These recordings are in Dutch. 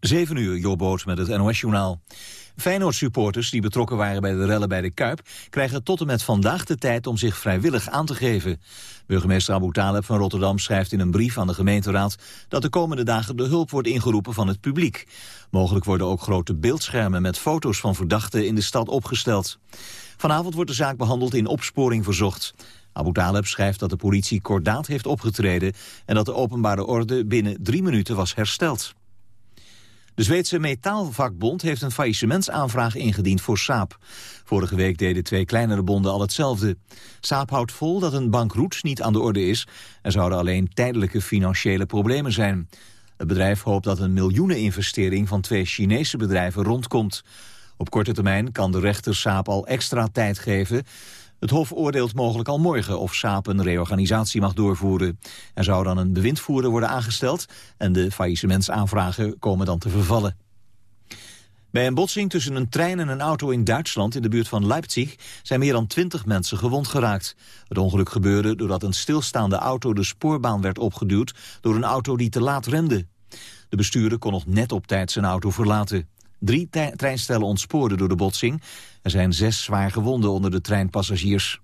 7 uur, Jobboot met het NOS-journaal. Feyenoord-supporters die betrokken waren bij de rellen bij de Kuip... krijgen tot en met vandaag de tijd om zich vrijwillig aan te geven. Burgemeester Abu Taleb van Rotterdam schrijft in een brief aan de gemeenteraad... dat de komende dagen de hulp wordt ingeroepen van het publiek. Mogelijk worden ook grote beeldschermen met foto's van verdachten in de stad opgesteld. Vanavond wordt de zaak behandeld in opsporing verzocht. Abu Taleb schrijft dat de politie kordaat heeft opgetreden... en dat de openbare orde binnen drie minuten was hersteld. De Zweedse metaalvakbond heeft een faillissementsaanvraag ingediend voor Saab. Vorige week deden twee kleinere bonden al hetzelfde. Saab houdt vol dat een bankroet niet aan de orde is. Er zouden alleen tijdelijke financiële problemen zijn. Het bedrijf hoopt dat een miljoeneninvestering van twee Chinese bedrijven rondkomt. Op korte termijn kan de rechter Saab al extra tijd geven. Het Hof oordeelt mogelijk al morgen of Saap een reorganisatie mag doorvoeren. Er zou dan een bewindvoerder worden aangesteld en de faillissementsaanvragen komen dan te vervallen. Bij een botsing tussen een trein en een auto in Duitsland in de buurt van Leipzig zijn meer dan twintig mensen gewond geraakt. Het ongeluk gebeurde doordat een stilstaande auto de spoorbaan werd opgeduwd door een auto die te laat remde. De bestuurder kon nog net op tijd zijn auto verlaten. Drie treinstellen ontspoorden door de botsing. Er zijn zes zwaar gewonden onder de treinpassagiers.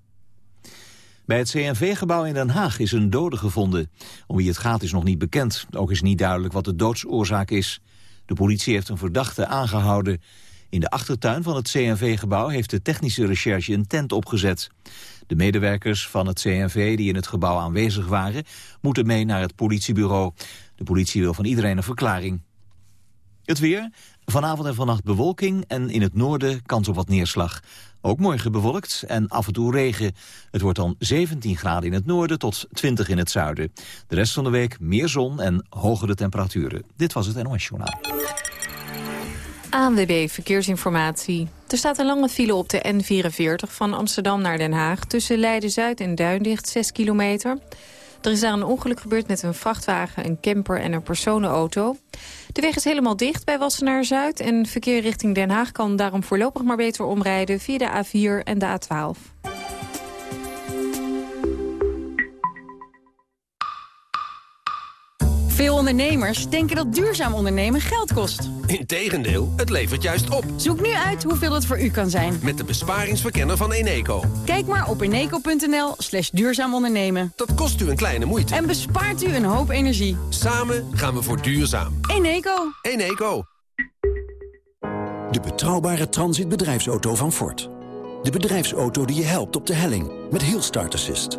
Bij het CNV-gebouw in Den Haag is een dode gevonden. Om wie het gaat is nog niet bekend. Ook is niet duidelijk wat de doodsoorzaak is. De politie heeft een verdachte aangehouden. In de achtertuin van het CNV-gebouw heeft de technische recherche een tent opgezet. De medewerkers van het CNV die in het gebouw aanwezig waren... moeten mee naar het politiebureau. De politie wil van iedereen een verklaring. Het weer. Vanavond en vannacht bewolking en in het noorden kans op wat neerslag. Ook morgen bewolkt en af en toe regen. Het wordt dan 17 graden in het noorden tot 20 in het zuiden. De rest van de week meer zon en hogere temperaturen. Dit was het NOS Journaal. ANWB Verkeersinformatie. Er staat een lange file op de N44 van Amsterdam naar Den Haag... tussen Leiden-Zuid en Duindicht, 6 kilometer... Er is daar een ongeluk gebeurd met een vrachtwagen, een camper en een personenauto. De weg is helemaal dicht bij Wassenaar-Zuid... en verkeer richting Den Haag kan daarom voorlopig maar beter omrijden... via de A4 en de A12. Veel ondernemers denken dat duurzaam ondernemen geld kost. Integendeel, het levert juist op. Zoek nu uit hoeveel het voor u kan zijn. Met de besparingsverkenner van Eneco. Kijk maar op eneco.nl slash duurzaam ondernemen. Dat kost u een kleine moeite. En bespaart u een hoop energie. Samen gaan we voor duurzaam. Eneco. Eneco. De betrouwbare transitbedrijfsauto van Ford. De bedrijfsauto die je helpt op de helling met heel start assist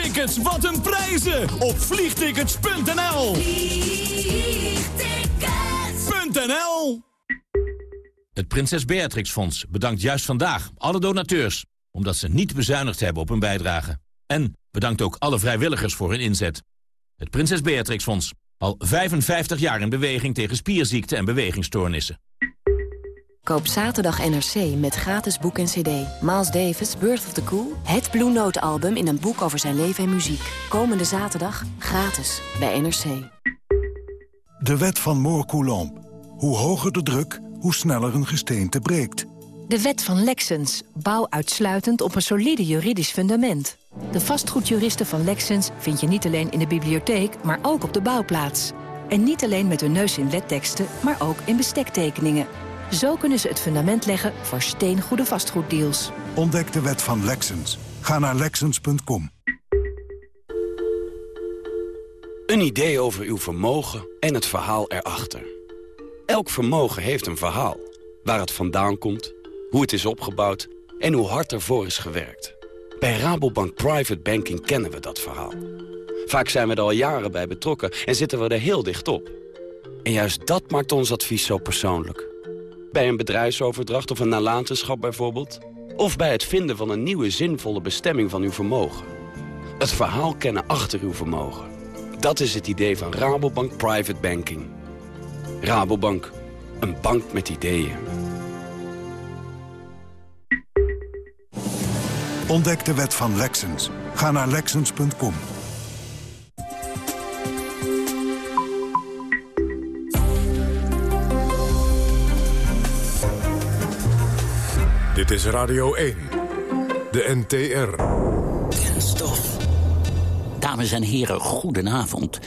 tickets, wat een prijzen! Op vliegtickets.nl Vliegtickets.nl Het Prinses Beatrix Fonds bedankt juist vandaag alle donateurs... omdat ze niet bezuinigd hebben op hun bijdrage. En bedankt ook alle vrijwilligers voor hun inzet. Het Prinses Beatrix Fonds, al 55 jaar in beweging tegen spierziekten en bewegingsstoornissen. Koop zaterdag NRC met gratis boek en cd. Miles Davis, Birth of the Cool. Het Blue Note album in een boek over zijn leven en muziek. Komende zaterdag gratis bij NRC. De wet van Moore-Coulomb. Hoe hoger de druk, hoe sneller een gesteente breekt. De wet van Lexens. Bouw uitsluitend op een solide juridisch fundament. De vastgoedjuristen van Lexens vind je niet alleen in de bibliotheek... maar ook op de bouwplaats. En niet alleen met hun neus in wetteksten, maar ook in bestektekeningen. Zo kunnen ze het fundament leggen voor steengoede vastgoeddeals. Ontdek de wet van Lexens. Ga naar Lexens.com. Een idee over uw vermogen en het verhaal erachter. Elk vermogen heeft een verhaal. Waar het vandaan komt, hoe het is opgebouwd en hoe hard ervoor is gewerkt. Bij Rabobank Private Banking kennen we dat verhaal. Vaak zijn we er al jaren bij betrokken en zitten we er heel dicht op. En juist dat maakt ons advies zo persoonlijk. Bij een bedrijfsoverdracht of een nalatenschap bijvoorbeeld. Of bij het vinden van een nieuwe zinvolle bestemming van uw vermogen. Het verhaal kennen achter uw vermogen. Dat is het idee van Rabobank Private Banking. Rabobank, een bank met ideeën. Ontdek de wet van Lexens. Ga naar Lexens.com. Dit is Radio 1. De NTR. Kenstof. Dames en heren, goedenavond.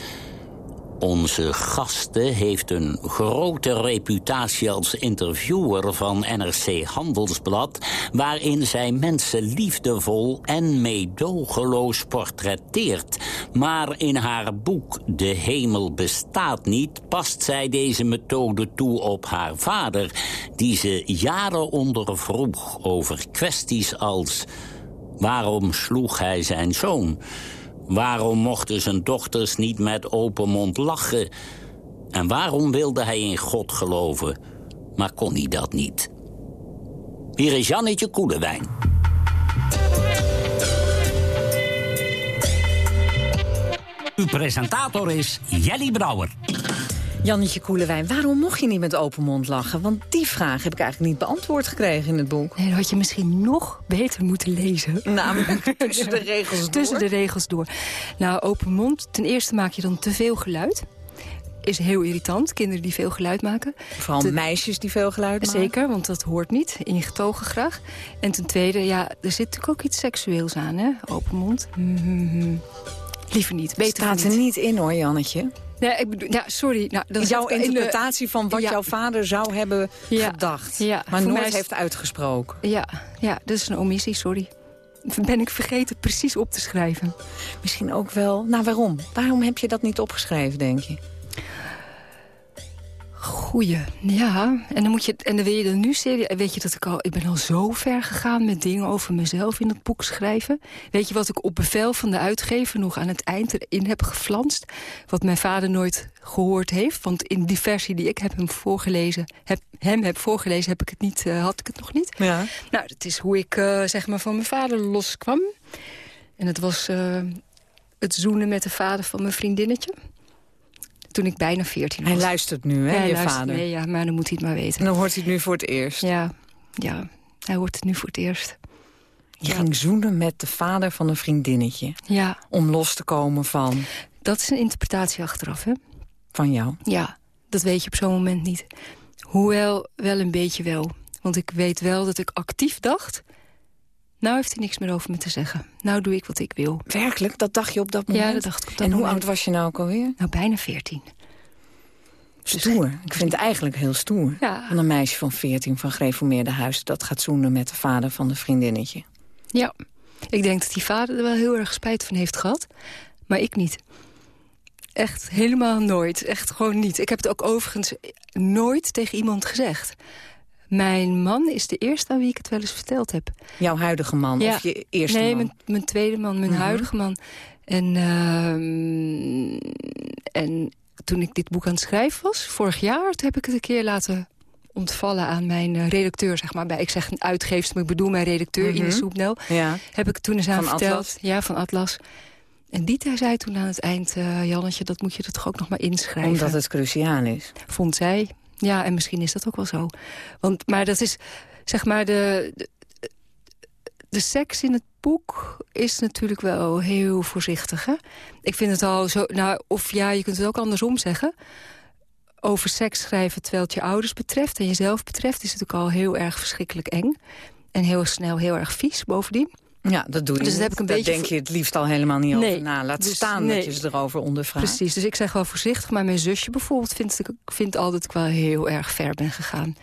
Onze gasten heeft een grote reputatie als interviewer van NRC Handelsblad... waarin zij mensen liefdevol en meedogenloos portretteert. Maar in haar boek De Hemel bestaat niet... past zij deze methode toe op haar vader... die ze jaren ondervroeg over kwesties als... waarom sloeg hij zijn zoon... Waarom mochten zijn dochters niet met open mond lachen? En waarom wilde hij in God geloven, maar kon hij dat niet? Hier is Jannetje Koelewijn. Uw presentator is Jelly Brouwer. Jannetje Koelewijn, waarom mocht je niet met open mond lachen? Want die vraag heb ik eigenlijk niet beantwoord gekregen in het boek. Nee, dat had je misschien nog beter moeten lezen. Namelijk tussen de regels door? Tussen de regels door. Nou, open mond, ten eerste maak je dan te veel geluid. Is heel irritant, kinderen die veel geluid maken. Vooral meisjes die veel geluid maken? Zeker, want dat hoort niet. In je getogen graag. En ten tweede, ja, er zit natuurlijk ook iets seksueels aan, hè? Open mond. Mm Liever niet. Beter Staat er niet in hoor, Jannetje. Nee, ik bedoel, ja, sorry. Nou, dat jouw interpretatie van wat jouw vader zou hebben ja. gedacht. Ja, maar nooit heeft uitgesproken. Ja, ja, dat is een omissie, sorry. Ben ik vergeten precies op te schrijven. Misschien ook wel. Nou, waarom? Waarom heb je dat niet opgeschreven, denk je? Goeie, ja. En dan, moet je, en dan wil je er nu serieus... Weet je dat ik al... Ik ben al zo ver gegaan met dingen over mezelf in het boek schrijven. Weet je wat ik op bevel van de uitgever nog aan het eind erin heb geflanst? Wat mijn vader nooit gehoord heeft. Want in die versie die ik heb hem voorgelezen... Heb, hem heb voorgelezen, heb ik het niet, uh, had ik het nog niet. Ja. Nou, dat is hoe ik uh, zeg maar van mijn vader loskwam. En het was uh, het zoenen met de vader van mijn vriendinnetje toen ik bijna 14 was. Hij luistert nu, hè, ja, je vader? Nee, ja, maar dan moet hij het maar weten. En dan hoort hij het nu voor het eerst? Ja, ja hij hoort het nu voor het eerst. Je ja. ging zoenen met de vader van een vriendinnetje. Ja. Om los te komen van... Dat is een interpretatie achteraf, hè? Van jou? Ja, dat weet je op zo'n moment niet. Hoewel, wel een beetje wel. Want ik weet wel dat ik actief dacht... Nou heeft hij niks meer over me te zeggen. Nou doe ik wat ik wil. Werkelijk? Dat dacht je op dat moment? Ja, dat dacht ik op dat en moment. hoe oud was je nou ook alweer? Nou, bijna veertien. Stoer. Ik vind het eigenlijk heel stoer. Ja. Van een meisje van 14 van gereformeerde huis... dat gaat zoenen met de vader van de vriendinnetje. Ja. Ik denk dat die vader er wel heel erg spijt van heeft gehad. Maar ik niet. Echt helemaal nooit. Echt gewoon niet. Ik heb het ook overigens nooit tegen iemand gezegd. Mijn man is de eerste aan wie ik het wel eens verteld heb. Jouw huidige man? Ja. Of je eerste nee, man? mijn, mijn tweede man, mijn Mhm. huidige man. En, ehm, en toen ik dit boek aan het schrijven was, vorig jaar... toen heb ik het een keer laten ontvallen aan mijn eh, redacteur, zeg maar. Bij, ik zeg een uitgeefster, maar ik bedoel mijn redacteur, Mhm. Ines Soepnel. Ja. Heb ik toen eens aan Van verteld. Atlas? Ja, van Atlas. En die zei toen aan het eind, eh, Jannetje, dat moet je er toch ook nog maar inschrijven. Omdat het cruciaal is. Vond zij. Ja, en misschien is dat ook wel zo. Want, maar dat is, zeg maar, de, de, de seks in het boek is natuurlijk wel heel voorzichtig. Hè? Ik vind het al zo... Nou, of ja, je kunt het ook andersom zeggen. Over seks schrijven terwijl het je ouders betreft en jezelf betreft... is het natuurlijk al heel erg verschrikkelijk eng. En heel snel heel erg vies bovendien. Ja, dat doe je Dus dat heb ik een Daar beetje denk je het liefst al helemaal niet Nee, over na. Laat dus staan nee. dat je ze erover ondervraagt. Precies, dus ik zeg wel voorzichtig. Maar mijn zusje bijvoorbeeld vindt, ik vindt al dat ik wel heel erg ver ben gegaan.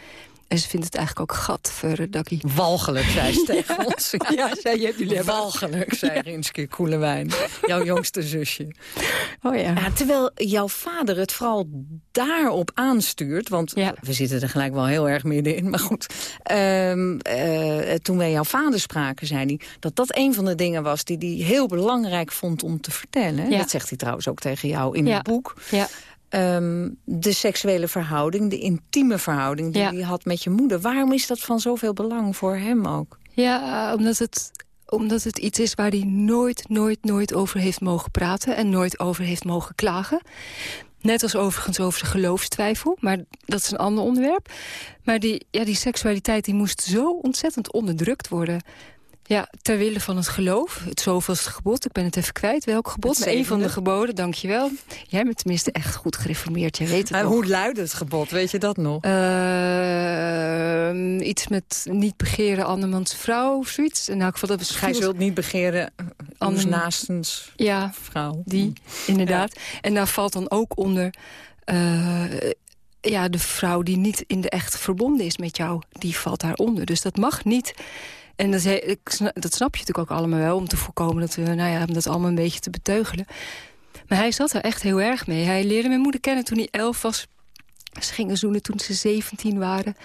En ze vindt het eigenlijk ook gadverdakkie. Walgelijk, zei ze tegen ons. Ja, zei je, jullie hebben... Walgelijk, zei Rinske Koelewijn. Jouw jongste zusje. Oh ja. Ja, terwijl jouw vader het vooral daarop aanstuurt... want we zitten er gelijk wel heel erg middenin, maar goed. ehm, eh, toen wij jouw vader spraken, zei hij... dat dat een van de dingen was die hij heel belangrijk vond om te vertellen. Ja. Dat zegt hij trouwens ook tegen jou in Ja. het boek. Ja. Ehm, de seksuele verhouding, de intieme verhouding die Ja. hij had met je moeder. Waarom is dat van zoveel belang voor hem ook? Ja, omdat het, omdat het iets is waar hij nooit, nooit, nooit over heeft mogen praten... en nooit over heeft mogen klagen. Net als overigens over zijn geloofstwijfel, maar dat is een ander onderwerp. Maar die, ja, die seksualiteit die moest zo ontzettend onderdrukt worden. Ja, ter wille van het geloof. Het zoveelste gebod. Ik ben het even kwijt. Welk gebod? Het Een van de geboden, dankjewel. Jij bent tenminste echt goed gereformeerd. Jij weet het En nog. hoe luidt het gebod? Weet je dat nog? Ehm, iets met niet begeren andermans vrouw of zoiets. In elk geval, dat was Gij zult niet begeren anders Ander- naastens ja, vrouw. Die, inderdaad. En daar valt dan ook onder... eh, ja, de vrouw die niet in de echt verbonden is met jou, die valt daaronder. Dus dat mag niet. En dat, ik dat snap je natuurlijk ook allemaal wel... om te voorkomen dat we, nou ja, om dat allemaal een beetje te beteugelen. Maar hij zat er echt heel erg mee. Hij leerde mijn moeder kennen toen hij elf was. Ze gingen zoenen toen ze 17 waren.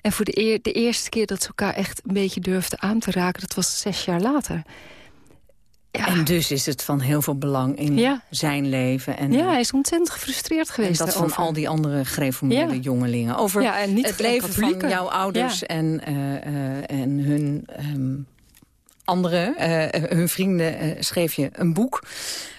En voor de, de eerste keer dat ze elkaar echt een beetje durfden aan te raken... dat was zes jaar later. En dus is het van heel veel belang in Ja. zijn leven. En, ja, hij is ontzettend gefrustreerd en geweest dat van al die andere gereformeerde Ja. jongelingen. Over en niet het leven katholieken. van jouw ouders en, eh, eh, en hun ehm andere, eh, hun vrienden, eh, schreef je een boek.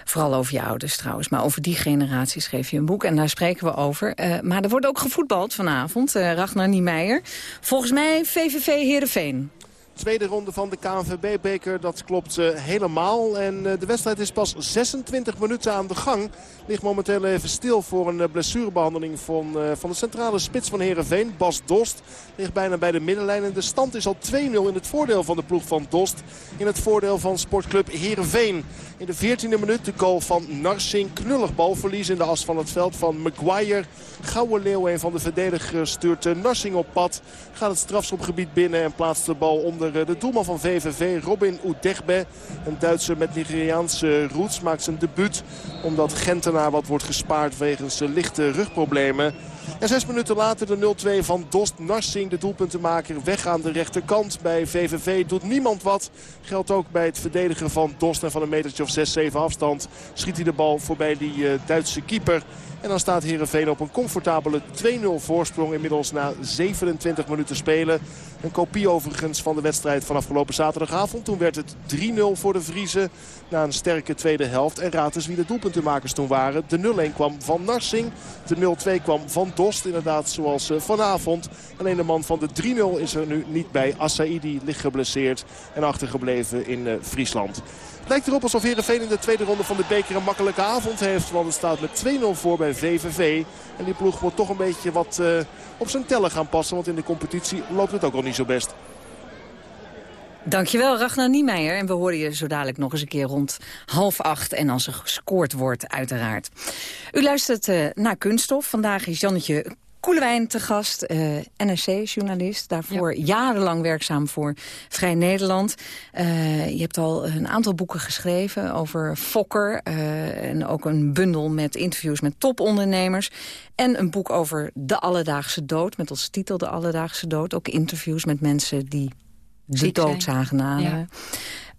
Vooral over je ouders trouwens, maar over die generatie schreef je een boek. En daar spreken we over. Eh, maar er wordt ook gevoetbald vanavond, eh Ragnar Niemeyer. Volgens mij VVV Heerenveen. Tweede ronde van de KNVB-beker, dat klopt eh, helemaal. En eh, de wedstrijd is pas 26 minuten aan de gang. Ligt momenteel even stil voor een eh, blessurebehandeling van, van de centrale spits van Heerenveen. Bas Dost ligt bijna bij de middenlijn. En de stand is al 2-0 in het voordeel van de ploeg van Dost. In het voordeel van sportclub Heerenveen. In de 14e minuut de goal van Narsing. Knullig balverlies in de as van het veld van Maguire. Gouden Leeuw, een van de verdedigers, stuurt Narsing op pad. Gaat het strafschopgebied binnen en plaatst de bal onder eh, de doelman van VVV, Robin Oudegbe. Een Duitser met Nigeriaanse roots maakt zijn debuut. Omdat Gentenaar wat wordt gespaard wegens lichte rugproblemen. En zes minuten later de 0-2 van Dost Narsing, de doelpuntenmaker, weg aan de rechterkant. Bij VVV doet niemand wat. Geldt ook bij het verdedigen van Dost en van een metertje of 6-7 afstand. Schiet hij de bal voorbij die eh, Duitse keeper. En dan staat Heerenveen op een comfortabele 2-0 voorsprong inmiddels na 27 minuten spelen. Een kopie overigens van de wedstrijd van afgelopen zaterdagavond. Toen werd het 3-0 voor de Vriezen na een sterke tweede helft. En raad eens wie de doelpuntenmakers toen waren. De 0-1 kwam van Narsing. De 0-2 kwam van Dost. Inderdaad zoals eh, vanavond. Alleen de man van de 3-0 is er nu niet bij. Assaidi ligt geblesseerd en achtergebleven in eh, Friesland. Lijkt erop alsof Heerenveen in de tweede ronde van de beker een makkelijke avond heeft. Want het staat met 2-0 voor bij VVV. En die ploeg moet toch een beetje wat eh, op zijn tellen gaan passen. Want in de competitie loopt het ook al niet zo best. Dankjewel, Ragnar Niemeyer. En we horen je zo dadelijk nog eens een keer rond half acht. En als er gescoord wordt, uiteraard. U luistert eh, naar Kunststof. Vandaag is Jannetje Koelewijn te gast, eh, NRC-journalist. Daarvoor jarenlang werkzaam voor Vrij Nederland. Eh, je hebt al een aantal boeken geschreven over Fokker. eh, en ook een bundel met interviews met topondernemers. En een boek over de alledaagse dood, met als titel De Alledaagse Dood. Ook interviews met mensen die de dood zagen naderen.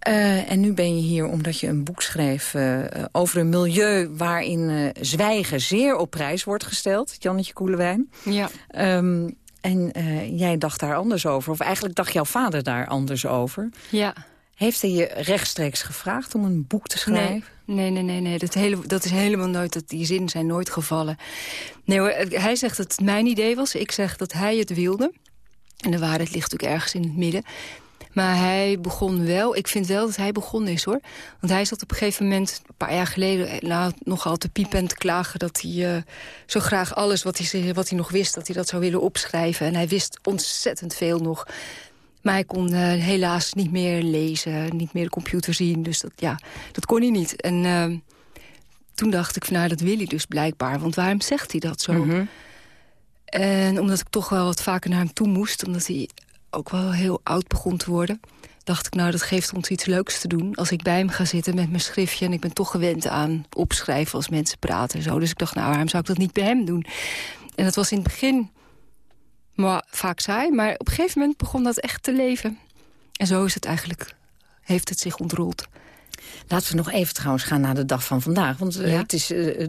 Eh, en nu ben je hier omdat je een boek schreef eh, over een milieu... waarin eh, zwijgen zeer op prijs wordt gesteld. Jannetje Koelewijn. Ja. Ehm, en jij dacht daar anders over. Of eigenlijk dacht jouw vader daar anders over. Ja. Heeft hij je rechtstreeks gevraagd om een boek te schrijven? Nee, nee, nee, nee. nee. Dat, hele, dat is helemaal nooit, dat, die zinnen zijn nooit gevallen. Nee hoor, hij zegt dat het mijn idee was. Ik zeg dat hij het wilde. En de waarheid ligt natuurlijk ergens in het midden. Maar hij begon wel, ik vind wel dat hij begonnen is hoor. Want hij zat op een gegeven moment, een paar jaar geleden... eh, nou, nogal te piepen en te klagen dat hij eh, zo graag alles wat hij, wat hij nog wist... dat hij dat zou willen opschrijven. En hij wist ontzettend veel nog. Maar hij kon eh, helaas niet meer lezen, niet meer de computer zien. Dus dat, ja, dat kon hij niet. En toen dacht ik van, nou, dat wil hij dus blijkbaar. Want waarom zegt hij dat zo? En omdat ik toch wel wat vaker naar hem toe moest... omdat hij ook wel heel oud begon te worden... dacht ik, nou, dat geeft ons iets leuks te doen... als ik bij hem ga zitten met mijn schriftje... en ik ben toch gewend aan opschrijven als mensen praten en zo. Dus ik dacht, nou, waarom zou ik dat niet bij hem doen? En dat was in het begin maar, vaak saai... maar op een gegeven moment begon dat echt te leven. En zo is het eigenlijk, heeft het zich ontrold. Laten we nog even trouwens gaan naar de dag van vandaag. Want eh, Ja. het is eh,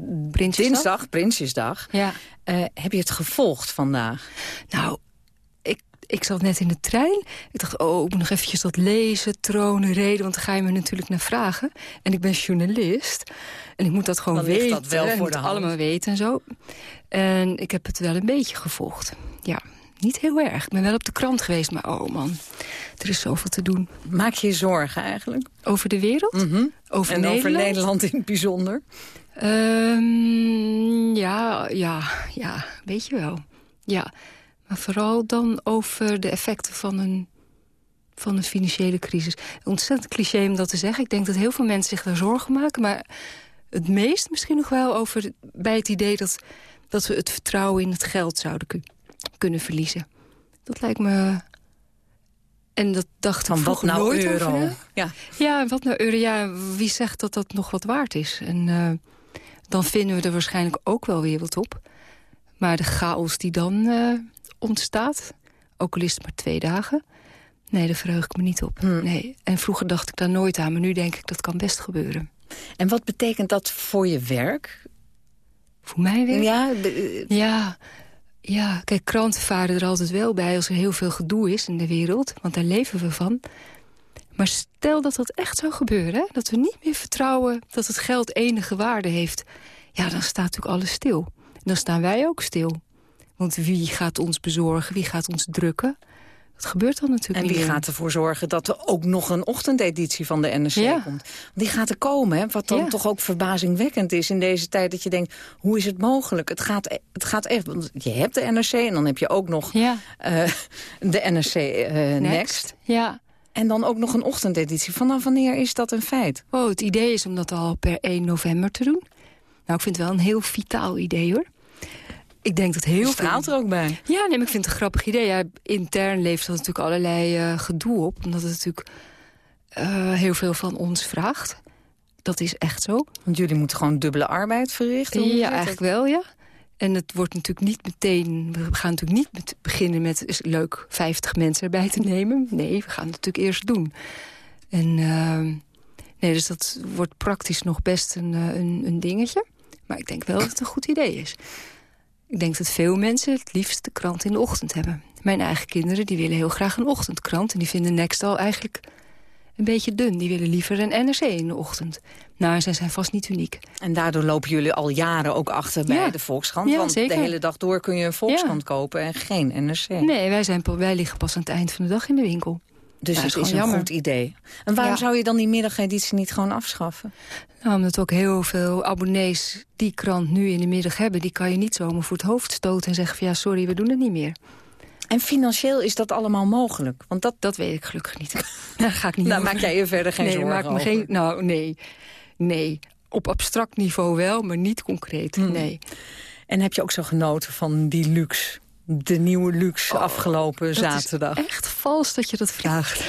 dinsdag, Prinsjesdag. Ja. Eh, heb je het gevolgd vandaag? Nou, ik, zat net in de trein. Ik dacht, oh, ik moet nog eventjes dat lezen, tronen, reden. Want daar ga je me natuurlijk naar vragen. En ik ben journalist. En ik moet dat gewoon Dan weten. dat wel voor de hand. allemaal weten en zo. En ik heb het wel een beetje gevolgd. Ja, niet heel erg. Ik ben wel op de krant geweest, maar oh man. Er is zoveel te doen. Maak je je zorgen eigenlijk? Over de wereld? Mhm. Over en Nederland? over Nederland in het bijzonder? Ehm, ja, ja, ja, weet je wel. Ja, maar vooral dan over de effecten van een, van een financiële crisis. Ontzettend cliché om dat te zeggen. Ik denk dat heel veel mensen zich daar zorgen maken. Maar het meest misschien nog wel over bij het idee dat, dat we het vertrouwen in het geld zouden kun- kunnen verliezen. Dat lijkt me... En dat dacht Van ik wat nou nooit euro? over. Ja. Ja, wat nou euro? Ja, wie zegt dat dat nog wat waard is? En eh, dan vinden we er waarschijnlijk ook wel weer wat op. Maar de chaos die dan eh, ontstaat, ook al is het maar twee dagen... nee, daar verheug ik me niet op. Nee. En vroeger dacht ik daar nooit aan, maar nu denk ik dat kan best gebeuren. En wat betekent dat voor je werk? Voor mij weer? Ja, Ja, ja, kijk, kranten varen er altijd wel bij als er heel veel gedoe is in de wereld. Want daar leven we van. Maar stel dat dat echt zou gebeuren, hè, dat we niet meer vertrouwen dat het geld enige waarde heeft. Ja, dan staat natuurlijk alles stil. En dan staan wij ook stil. Want wie gaat ons bezorgen, wie gaat ons drukken? Dat gebeurt dan natuurlijk En wie gaat ervoor zorgen dat er ook nog een ochtendeditie van de NRC Ja. komt? Die gaat er komen, hè? wat dan Ja. toch ook verbazingwekkend is in deze tijd. Dat je denkt, hoe is het mogelijk? Het gaat, e- het gaat echt, want je hebt de NRC en dan heb je ook nog Ja. eh, de NRC eh, Next. Next. Ja. En dan ook nog een ochtendeditie. Vanaf wanneer is dat een feit? Oh, het idee is om dat al per 1 november te doen. Nou, ik vind het wel een heel vitaal idee, hoor. Ik denk dat heel Je veel... straalt er ook bij. Ja, nee, maar ik vind het een grappig idee. Ja, intern levert dat natuurlijk allerlei eh, gedoe op. Omdat het natuurlijk eh, heel veel van ons vraagt. Dat is echt zo. Want jullie moeten gewoon dubbele arbeid verrichten? Ja, het? eigenlijk wel, ja. En het wordt natuurlijk niet meteen... We gaan natuurlijk niet met, beginnen met is leuk 50 mensen erbij te nemen. Nee, we gaan het natuurlijk eerst doen. En ehm, nee, dus dat wordt praktisch nog best een, eh, een, een dingetje. Maar ik denk wel dat het een goed idee is. Ik denk dat veel mensen het liefst de krant in de ochtend hebben. Mijn eigen kinderen die willen heel graag een ochtendkrant. En die vinden Next al eigenlijk een beetje dun. Die willen liever een NRC in de ochtend. Nou, zij zijn vast niet uniek. En daardoor lopen jullie al jaren ook achter bij Ja. de Volkskrant. Ja, want zeker. de hele dag door kun je een Volkskrant kopen en geen NRC. Nee, wij, zijn, wij liggen pas aan het eind van de dag in de winkel. Dus Ja, het is een jammer. goed idee. En waarom Ja. zou je dan die middageditie niet gewoon afschaffen? Nou, omdat ook heel veel abonnees die krant nu in de middag hebben... die kan je niet zomaar voor het hoofd stoten en zeggen van... ja, sorry, we doen het niet meer. En financieel is dat allemaal mogelijk? Want dat, dat weet ik gelukkig niet. Daar ga ik niet Nou, maak jij je verder geen nee, zorgen maak me over? geen. Nou, nee. Nee. Op abstract niveau wel, maar niet concreet. Hmm. Nee. En heb je ook zo genoten van die luxe? De nieuwe luxe afgelopen Oh, Dat zaterdag. is echt vals dat je dat vraagt.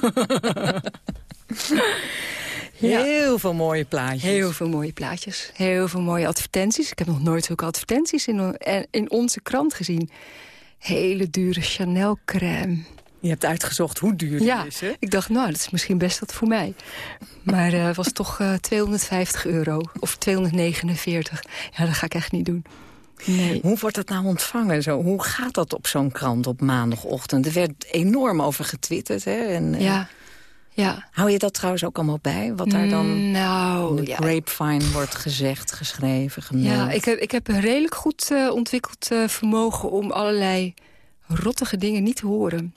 Ja. Heel veel mooie plaatjes. Heel veel mooie plaatjes. Heel veel mooie advertenties. Ik heb nog nooit zulke advertenties in, in onze krant gezien. Hele dure Chanel crème. Je hebt uitgezocht hoe duur die Ja, is, hè? ik dacht, nou, dat is misschien best wat voor mij. Maar eh, het was toch eh 250 euro. Of 249. Ja, dat ga ik echt niet doen. Nee. Hoe wordt dat nou ontvangen? Zo, hoe gaat dat op zo'n krant op maandagochtend? Er werd enorm over getwitterd. Hè? En, eh, Ja, ja. Hou je dat trouwens ook allemaal bij? Wat daar dan nou, in de ja. grapevine wordt gezegd, geschreven, gemeld? Ja, ik heb, ik heb een redelijk goed eh, ontwikkeld eh, vermogen... om allerlei rottige dingen niet te horen.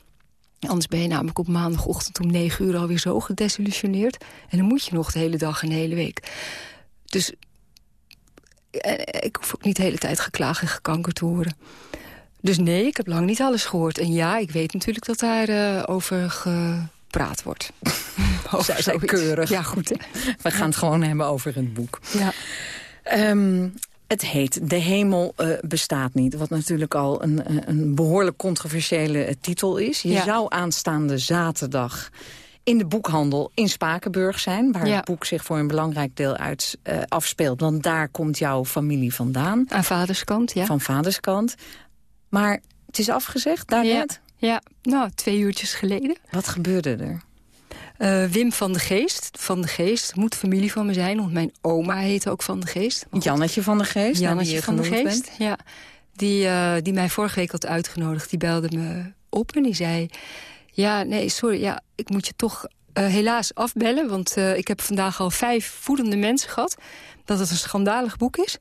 Anders ben je namelijk op maandagochtend om negen uur alweer zo gedesillusioneerd. En dan moet je nog de hele dag en de hele week. Dus ik hoef ook niet de hele tijd geklaagd en gekanker te horen. Dus nee, ik heb lang niet alles gehoord. En ja, ik weet natuurlijk dat daar eh, over gepraat wordt. Over Zij zijn keurig. Ja, goed hè. We gaan het gewoon hebben over het boek. Ja. Ehm, het heet De Hemel eh, bestaat niet. Wat natuurlijk al een, een- behoorlijk controversiële eh, titel is. Je Ja. zou aanstaande zaterdag in de boekhandel in Spakenburg zijn... waar Ja. het boek zich voor een belangrijk deel uit eh, afspeelt. Want daar komt jouw familie vandaan. Aan vaderskant, ja. Van vaderskant. Maar het is afgezegd Ja, daarnet. ja, nou, twee uurtjes geleden. Wat gebeurde er? Eh, Wim van de Geest. Van de Geest moet familie van me zijn, want mijn oma heette ook Van de Geest. Maar Jannetje van de Geest, Jannetje je van de Geest, bent. ja. Die, eh, die mij vorige week had uitgenodigd, die belde me op en die zei... Ja, nee, sorry, ja, ik moet je toch eh, helaas afbellen... want eh, ik heb vandaag al vijf voedende mensen gehad... dat het een schandalig boek is.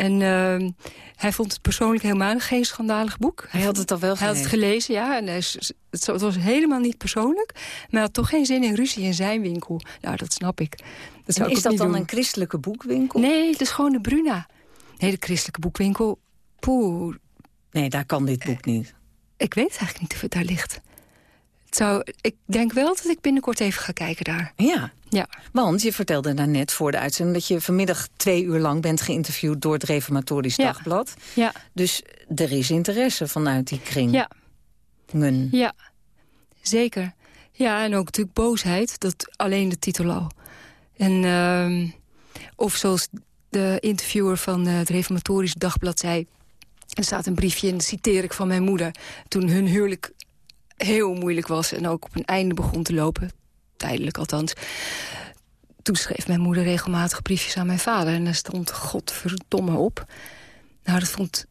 En ehm, hij vond het persoonlijk helemaal geen schandalig boek. Hij had het al wel gelezen. Hij had het gelezen, ja. En het, het, was helemaal niet persoonlijk. Maar hij had toch geen zin in ruzie in zijn winkel. Nou, dat snap ik. Dat zou is dat dan een christelijke boekwinkel? Nee, het is gewoon de Bruna. Nee, de christelijke boekwinkel... Poeh. Nee, daar kan dit boek niet. Ik weet eigenlijk niet of het daar ligt. Zou, ik denk wel dat ik binnenkort even ga kijken daar. Ja. Ja. Want je vertelde daarnet voor de uitzending... dat je vanmiddag twee uur lang bent geïnterviewd... door het Reformatorisch Dagblad. Ja. Dus er is interesse vanuit die kring. Ja. Ja, zeker. Ja, en ook natuurlijk boosheid. Dat alleen de titel al. En, uh, of zoals de interviewer van het Reformatorisch Dagblad zei... er staat een briefje en dat citeer ik van mijn moeder... toen hun huwelijk heel moeilijk was en ook op een einde begon te lopen. Tijdelijk althans. Toen schreef mijn moeder regelmatig briefjes aan mijn vader. En daar stond godverdomme op. Nou, dat vond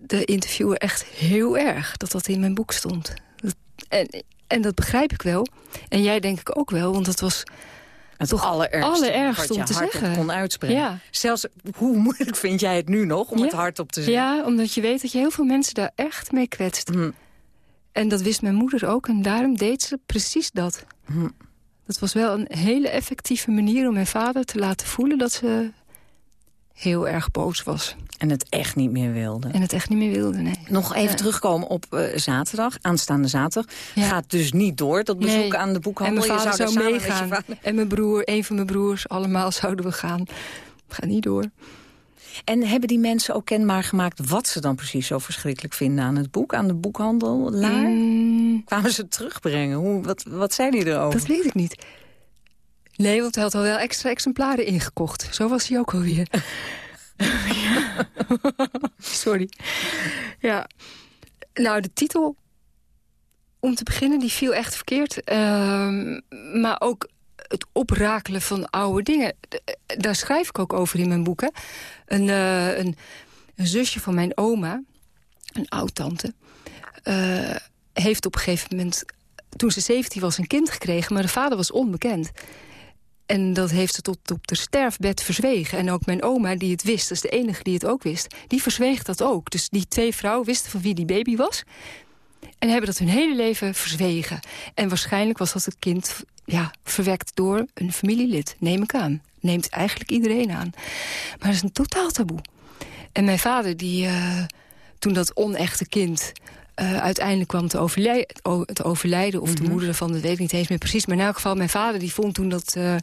de interviewer echt heel erg dat dat in mijn boek stond. en, en dat begrijp ik wel. En jij denk ik ook wel, want dat was... Het toch allerergste, allerergste om te zeggen. kon uitspreken. Ja. Zelfs, hoe moeilijk vind jij het nu nog om het hardop te zeggen? Ja, omdat je weet dat je heel veel mensen daar echt mee kwetst. Hm. En dat wist mijn moeder ook. En daarom deed ze precies dat. Hm. Dat was wel een hele effectieve manier om mijn vader te laten voelen... dat ze heel erg boos was. En het echt niet meer wilde. En het echt niet meer wilde, nee. Nog even terugkomen op uh, zaterdag, aanstaande zaterdag. Gaat dus niet door, dat bezoek aan de boekhandel. En mijn vader zou meegaan. En mijn broer, een van mijn broers, allemaal zouden we gaan. Gaat niet door. En hebben die mensen ook kenbaar gemaakt wat ze dan precies zo verschrikkelijk vinden aan het boek? Aan de boekhandel? Mm. Kwamen ze het terugbrengen? Hoe, wat, wat zei hij erover? Dat weet ik niet. Nee, want hij had al wel extra exemplaren ingekocht. Zo was hij ook alweer. Sorry. Ja. Nou, de titel, om te beginnen, die viel echt verkeerd. Uh, maar ook het oprakelen van oude dingen. Daar schrijf ik ook over in mijn boeken. Een, uh, een, zusje van mijn oma, een oud-tante... Uh, heeft op een gegeven moment, toen ze 17 was, een kind gekregen... maar de vader was onbekend. En dat heeft ze tot op de sterfbed verzwegen. En ook mijn oma, die het wist, dat is de enige die het ook wist... die verzweeg dat ook. Dus die twee vrouwen wisten van wie die baby was... En hebben dat hun hele leven verzwegen. En waarschijnlijk was dat het kind ja, verwekt door een familielid, neem ik aan. Neemt eigenlijk iedereen aan. Maar dat is een totaal taboe. En mijn vader, die uh, toen dat onechte kind... Uh, uiteindelijk kwam te overlijden, te overlijden of de mhm. moeder van, dat weet ik niet eens meer precies. Maar in elk geval, mijn vader die vond toen dat... Uh,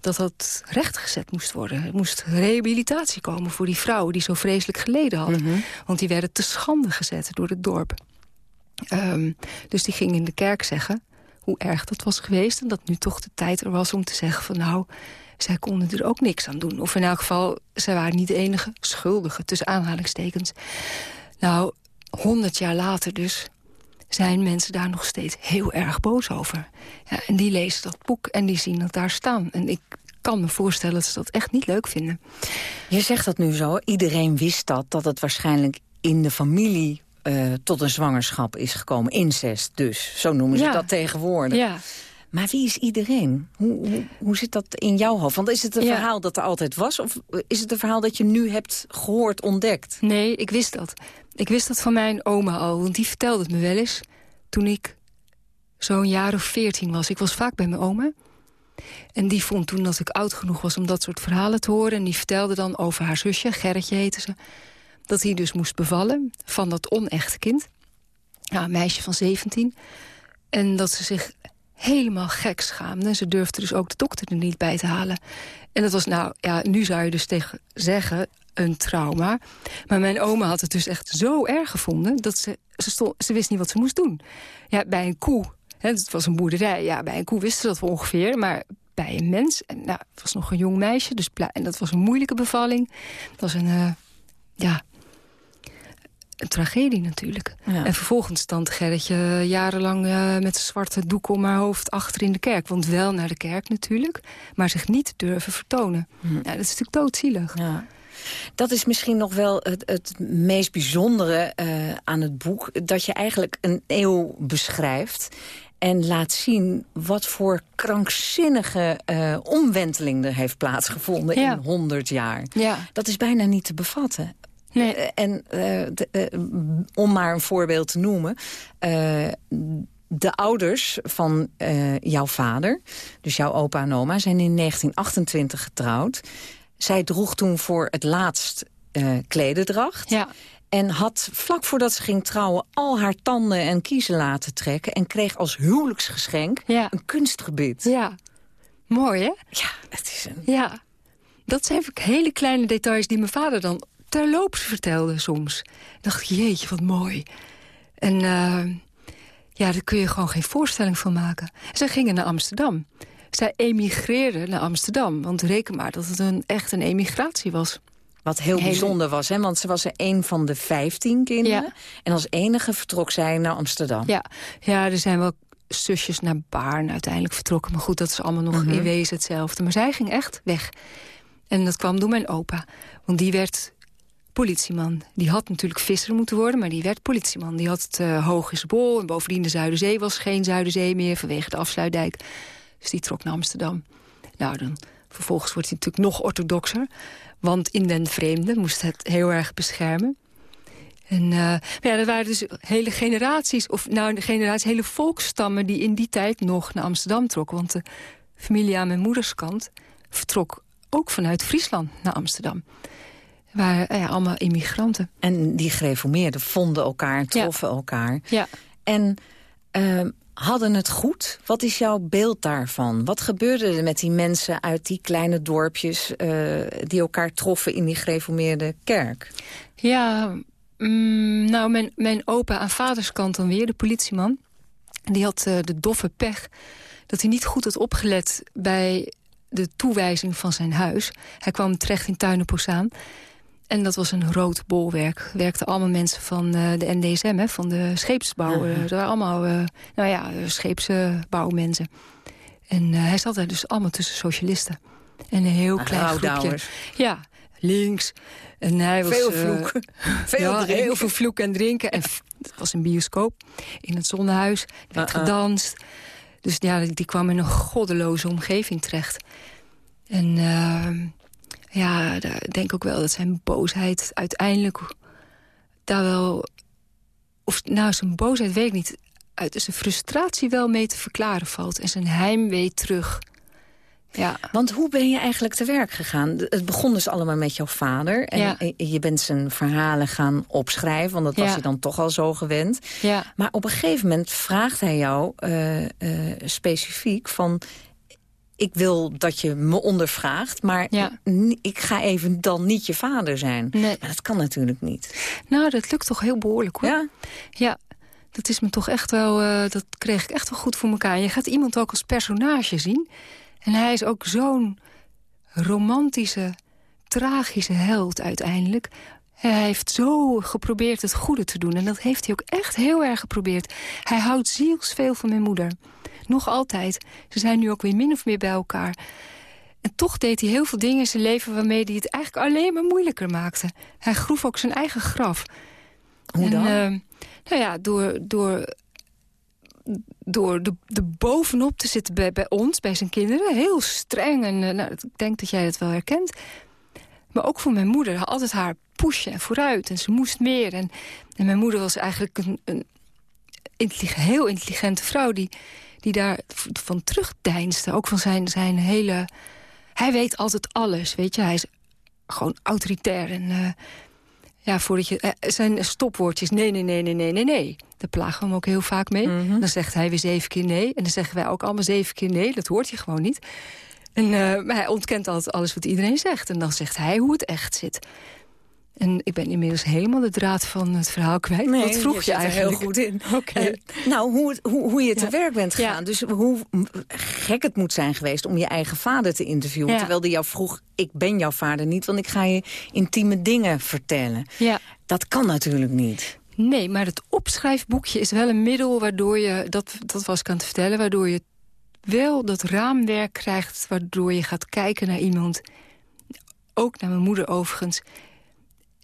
dat dat rechtgezet moest worden. Er moest rehabilitatie komen voor die vrouwen die zo vreselijk geleden hadden. Mhm. Want die werden te schande gezet door het dorp. Um, dus die ging in de kerk zeggen hoe erg dat was geweest... en dat nu toch de tijd er was om te zeggen van... nou, zij konden er ook niks aan doen. Of in elk geval, zij waren niet de enige schuldige, tussen aanhalingstekens. Nou, honderd jaar later dus zijn mensen daar nog steeds heel erg boos over. Ja, en die lezen dat boek en die zien dat daar staan. En ik kan me voorstellen dat ze dat echt niet leuk vinden. Je zegt dat nu zo, iedereen wist dat, dat het waarschijnlijk in de familie uh, tot een zwangerschap is gekomen. Incest dus, zo noemen ze dat tegenwoordig. Ja. Maar wie is iedereen? Hoe, hoe, hoe, zit dat in jouw hoofd? Want is het een verhaal dat er altijd was? Of is het een verhaal dat je nu hebt gehoord, ontdekt? Nee, ik wist dat. Ik wist dat van mijn oma al. Want die vertelde het me wel eens toen ik zo'n jaar of veertien was. Ik was vaak bij mijn oma. En die vond toen dat ik oud genoeg was om dat soort verhalen te horen. En die vertelde dan over haar zusje, Gerritje heette ze dat hij dus moest bevallen van dat onechte kind. Ja, een meisje van 17. En dat ze zich helemaal gek schaamde. Ze durfde dus ook de dokter er niet bij te halen. En dat was nou, ja, nu zou je dus tegen zeggen een trauma. Maar mijn oma had het dus echt zo erg gevonden... dat ze, ze, wist niet wat ze moest doen. Ja, bij een koe, hè, het was een boerderij... ja, bij een koe wisten ze dat ongeveer, maar bij een mens... En, nou, het was nog een jong meisje, dus en dat was een moeilijke bevalling. Dat was een, uh, ja, een tragedie natuurlijk. En vervolgens stond Gerritje jarenlang uh, met een zwarte doek om haar hoofd achter in de kerk. Want wel naar de kerk natuurlijk, maar zich niet durven vertonen. Hm. Ja, dat is natuurlijk doodzielig. Ja. Dat is misschien nog wel het, het meest bijzondere uh, aan het boek. Dat je eigenlijk een eeuw beschrijft. En laat zien wat voor krankzinnige uh, omwenteling er heeft plaatsgevonden in 100 jaar. Ja. Dat is bijna niet te bevatten. Nee. Uh, en uh, om maar een voorbeeld te noemen de ouders van uh, jouw vader, dus jouw opa en oma... zijn in 1928 getrouwd. Zij droeg toen voor het laatst uh, klededracht. Ja. En had vlak voordat ze ging trouwen al haar tanden en kiezen laten trekken... en kreeg als huwelijksgeschenk ja. een kunstgebit. Ja, mooi hè? Ja, het is een... Ja, dat zijn hele kleine details die mijn vader dan terloops vertelde soms. Ik dacht, jeetje, wat mooi. En... Uh, ja, daar kun je gewoon geen voorstelling van maken. Zij gingen naar Amsterdam. Zij emigreerden naar Amsterdam. Want reken maar dat het een, echt een emigratie was. Wat heel Hele... bijzonder was, hè? want ze was er een van de vijftien kinderen. Ja. En als enige vertrok zij naar Amsterdam. Ja, ja er zijn wel zusjes naar Baarn uiteindelijk vertrokken. Maar goed, dat is allemaal nog Mhm. in wezen hetzelfde. Maar zij ging echt weg. En dat kwam door mijn opa. Want die werd politieman. Die had natuurlijk visser moeten worden, maar die werd politieman. Die had het uh, in zijn bol en bovendien de Zuiderzee was geen Zuiderzee meer... vanwege de afsluitdijk. Dus die trok naar Amsterdam. Nou, dan vervolgens wordt hij natuurlijk nog orthodoxer. Want in den vreemde moest het heel erg beschermen. En uh, ja, dat waren dus hele generaties, of nou een generatie, hele volksstammen... die in die tijd nog naar Amsterdam trokken. Want de familie aan mijn moederskant vertrok ook vanuit Friesland naar Amsterdam waren ja, allemaal immigranten. En die gereformeerden vonden elkaar, troffen ja. elkaar. Ja. En uh, hadden het goed? Wat is jouw beeld daarvan? Wat gebeurde er met die mensen uit die kleine dorpjes... Uh, die elkaar troffen in die gereformeerde kerk? Ja, mm, nou, mijn, mijn opa aan vaderskant dan weer, de politieman... die had uh, de doffe pech dat hij niet goed had opgelet... bij de toewijzing van zijn huis. Hij kwam terecht in Tuinenpossaan... En dat was een rood bolwerk. Werkten allemaal mensen van uh, de NDSM, hè, van de scheepsbouw. Uh, dat waren allemaal uh, nou ja, scheepsbouwmensen. En hij zat daar dus allemaal tussen socialisten. En een heel klein groepje. Ja, links. En hij was, veel vloeken. veel ja, drinken. heel veel vloeken en drinken. En het was een bioscoop in het zonnehuis. Er werd -uh. gedanst. Dus ja, die kwam in een goddeloze omgeving terecht. En ja, ik denk ook wel dat zijn boosheid uiteindelijk daar wel... Of nou, zijn boosheid weet ik niet. Uit zijn frustratie wel mee te verklaren valt. En zijn heimwee terug. Ja. Want hoe ben je eigenlijk te werk gegaan? Het begon dus allemaal met jouw vader. En ja. je bent zijn verhalen gaan opschrijven. Want dat was ja. hij dan toch al zo gewend. Ja. Maar op een gegeven moment vraagt hij jou uh, uh, specifiek van ik wil dat je me ondervraagt, maar ja. ik ga even dan niet je vader zijn. Nee. Maar dat kan natuurlijk niet. Nou, dat lukt toch heel behoorlijk, hoor. Ja? Ja, dat is me toch echt wel... Uh, dat kreeg ik echt wel goed voor elkaar. Je gaat iemand ook als personage zien. En hij is ook zo'n romantische, tragische held uiteindelijk. Hij heeft zo geprobeerd het goede te doen. En dat heeft hij ook echt heel erg geprobeerd. Hij houdt zielsveel van mijn moeder. Nog altijd. Ze zijn nu ook weer min of meer bij elkaar. En toch deed hij heel veel dingen in zijn leven... waarmee hij het eigenlijk alleen maar moeilijker maakte. Hij groef ook zijn eigen graf. Hoe dan? En, uh, nou ja, door, door, door de, de bovenop te zitten bij, bij ons, bij zijn kinderen. Heel streng. En uh, nou, ik denk dat jij dat wel herkent. Maar ook voor mijn moeder. Altijd haar pushen en vooruit. En ze moest meer. En, en mijn moeder was eigenlijk een, een heel intelligente vrouw... die die daar van terugdeinsde. Ook van zijn, zijn hele... Hij weet altijd alles, weet je. Hij is gewoon autoritair. En uh, ja, voordat je... Uh, zijn stopwoordjes, nee, nee, nee, nee, nee, nee, nee. Daar plagen we hem ook heel vaak mee. Mm -hmm. Dan zegt hij weer zeven keer nee. En dan zeggen wij ook allemaal zeven keer nee. Dat hoort je gewoon niet. En, uh, maar hij ontkent altijd alles wat iedereen zegt. En dan zegt hij hoe het echt zit. En ik ben inmiddels helemaal de draad van het verhaal kwijt. Nee, Wat vroeg je, je eigenlijk? er heel goed in. Okay. Uh, nou, hoe, hoe, hoe je te ja. werk bent gegaan. Ja. Dus hoe gek het moet zijn geweest om je eigen vader te interviewen. Ja. Terwijl die jou vroeg, ik ben jouw vader niet. Want ik ga je intieme dingen vertellen. Ja. Dat kan natuurlijk niet. Nee, maar het opschrijfboekje is wel een middel waardoor je... Dat, dat was ik aan het vertellen, waardoor je wel dat raamwerk krijgt... waardoor je gaat kijken naar iemand... ook naar mijn moeder overigens...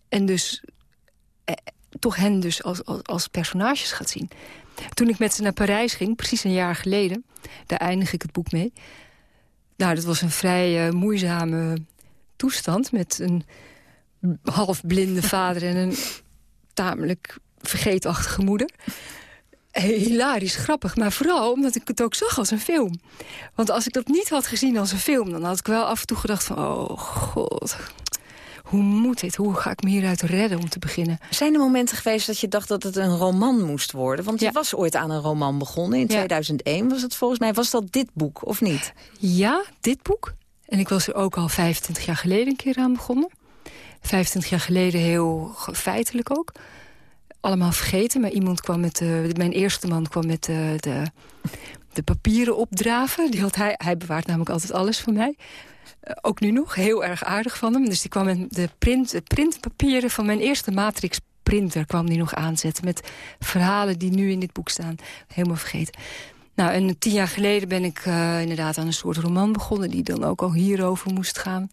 En dus eh, toch hen dus als, als, als, personages gaat zien. toen ik met ze naar Parijs ging, precies een jaar geleden... daar eindig ik het boek mee. Nou, dat was een vrij uh, moeizame toestand... met een half blinde vader en een tamelijk vergeetachtige moeder. Hilarisch grappig, maar vooral omdat ik het ook zag als een film. Want als ik dat niet had gezien als een film... dan had ik wel af en toe gedacht van... oh god, hoe moet dit? Hoe ga ik me hieruit redden om te beginnen? Zijn er momenten geweest dat je dacht dat het een roman moest worden? Want je was ooit aan een roman begonnen. In 2001 was het volgens mij. Was dat dit boek, of niet? Ja, dit boek. En ik was er ook al 25 jaar geleden een keer aan begonnen. 25 jaar geleden heel feitelijk ook. Allemaal vergeten, maar iemand kwam met... De, mijn eerste man kwam met de, de, de papieren opdraven. Die had hij, hij bewaart namelijk altijd alles voor mij. Eh, ook nu nog, heel erg aardig van hem. Dus die kwam met de, print, de printpapieren van mijn eerste Matrix printer kwam die nog aanzetten. Met verhalen die nu in dit boek staan. Helemaal vergeten. Nou, en tien jaar geleden ben ik uh, inderdaad aan een soort roman begonnen... die dan ook al hierover moest gaan.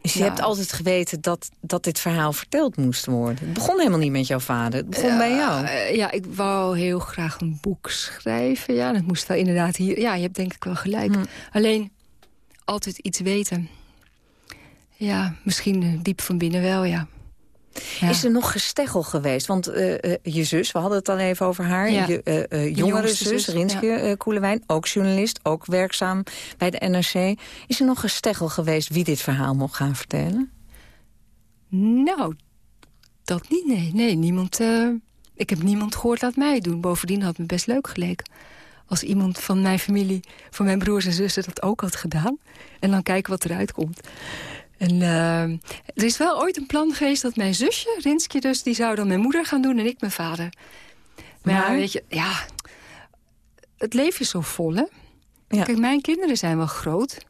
Dus je hebt altijd geweten dat, dat dit verhaal verteld moest worden. Het begon helemaal niet met jouw vader, het begon bij jou. Uh, ja, ik wou heel graag een boek schrijven. Ja, dat moest wel inderdaad hier... Ja, je hebt denk ik wel gelijk. Hm. Alleen, altijd iets weten. Ja, misschien diep van binnen wel, ja. Is er nog gesteggel geweest? Want uh, uh, je zus, we hadden het al even over haar. Ja. Je uh, jongere zus, zus, Rinske ja. Koelewijn, ook journalist, ook werkzaam bij de NRC. Is er nog gesteggel geweest wie dit verhaal mocht gaan vertellen? Nou, dat niet, nee. nee niemand, ik heb niemand gehoord laat mij doen. Bovendien had het me best leuk geleken als iemand van mijn familie, van mijn broers en zussen dat ook had gedaan. En dan kijken wat eruit komt. En uh, er is wel ooit een plan geweest dat mijn zusje, Rinske dus... die zou dan mijn moeder gaan doen en ik mijn vader. Maar, weet je, ja... Het leven is zo vol, hè? Ja. Kijk, mijn kinderen zijn wel groot.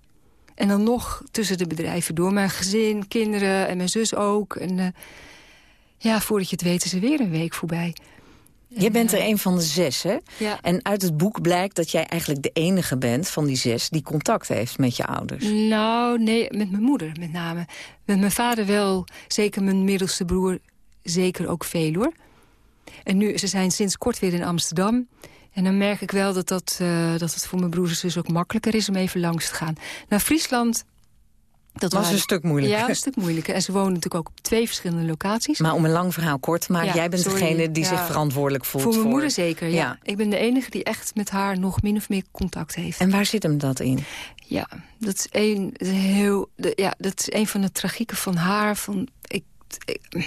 En dan nog tussen de bedrijven door. Mijn gezin, kinderen en mijn zus ook. En uh, ja, voordat je het weet is er weer een week voorbij. Je bent er een van de zes, hè? Ja. En uit het boek blijkt dat jij eigenlijk de enige bent van die zes... die contact heeft met je ouders. Nou, nee, met mijn moeder met name. Met mijn vader wel, zeker mijn middelste broer, zeker ook veel, hoor. En nu, ze zijn sinds kort weer in Amsterdam. En dan merk ik wel dat, dat, uh, dat het voor mijn broers en zus ook makkelijker is om even langs te gaan. Naar Friesland dat was een stuk moeilijker. Ja, een stuk moeilijker. En ze wonen natuurlijk ook op twee verschillende locaties. Maar om een lang verhaal kort te maken... jij bent degene die zich verantwoordelijk voelt voor... mijn moeder zeker, ja. Ik ben de enige die echt met haar nog min of meer contact heeft. En waar zit hem dat in? Ja, dat is een, heel, ja, dat is een van de tragieken van haar. Van, ik, ik,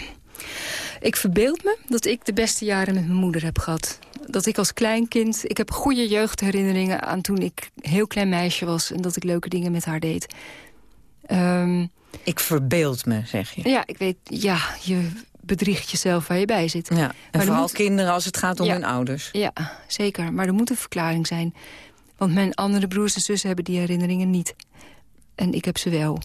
ik verbeeld me dat ik de beste jaren met mijn moeder heb gehad. Dat ik als klein kind... Ik heb goede jeugdherinneringen aan toen ik heel klein meisje was... en dat ik leuke dingen met haar deed. Um, ik verbeeld me, zeg je. Ja, ik weet, ja, je bedriegt jezelf waar je bij zit. Ja, en vooral kinderen als het gaat om hun ouders. Ja, zeker. Maar er moet een verklaring zijn. Want mijn andere broers en zussen hebben die herinneringen niet. En ik heb ze wel.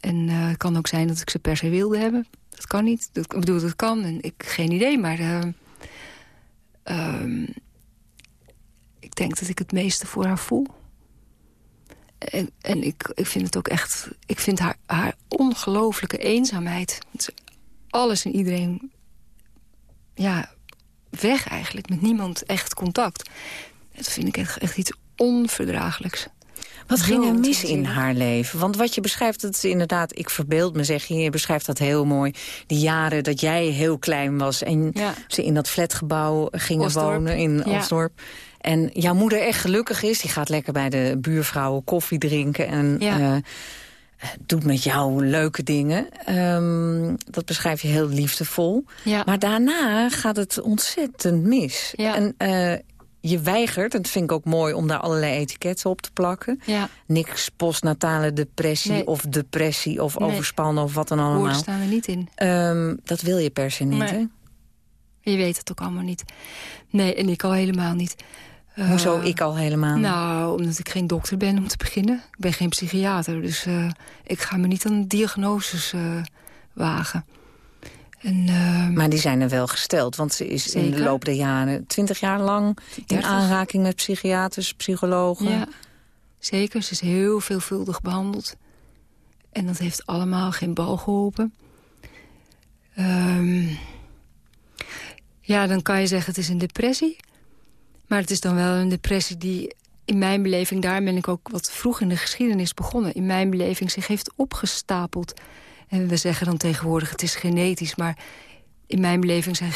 En uh, het kan ook zijn dat ik ze per se wilde hebben. Dat kan niet. Dat, ik bedoel, dat kan. En ik geen idee, maar... Uh, uh, ik denk dat ik het meeste voor haar voel. En, en ik, ik vind het ook echt... Ik vind haar, haar ongelooflijke eenzaamheid. Alles en iedereen... Ja, weg eigenlijk. Met niemand echt contact. Dat vind ik echt, echt iets onverdraaglijks. Wat ging er mis in haar leven? Want wat je beschrijft, dat is inderdaad... ik verbeeld me, zeg je, je beschrijft dat heel mooi. Die jaren dat jij heel klein was... en ze in dat flatgebouw gingen wonen in ja. En jouw moeder echt gelukkig is. Die gaat lekker bij de buurvrouwen koffie drinken. En ja. uh, doet met jou leuke dingen. Um, dat beschrijf je heel liefdevol. Ja. Maar daarna gaat het ontzettend mis. Ja. En uh, je weigert, en dat vind ik ook mooi om daar allerlei etiketten op te plakken. Ja. Niks postnatale depressie nee. of depressie of nee. overspannen of wat dan allemaal. Woorden staan er niet in. Um, dat wil je per se niet, nee. hè? Je weet het ook allemaal niet. Nee, en ik al helemaal niet. Hoezo uh, ik al helemaal? Nou, omdat ik geen dokter ben om te beginnen. Ik ben geen psychiater, dus uh, ik ga me niet aan diagnoses uh, wagen. En, maar die zijn er wel gesteld, want ze is zeker? in de loop der jaren... twintig jaar lang in aanraking met psychiaters, psychologen. Ja, zeker. Ze is heel veelvuldig behandeld. En dat heeft allemaal geen bal geholpen. Um, ja, dan kan je zeggen het is een depressie... Maar het is dan wel een depressie die in mijn beleving... daar ben ik ook wat vroeg in de geschiedenis begonnen... in mijn beleving zich heeft opgestapeld. En we zeggen dan tegenwoordig het is genetisch... maar in mijn beleving zijn,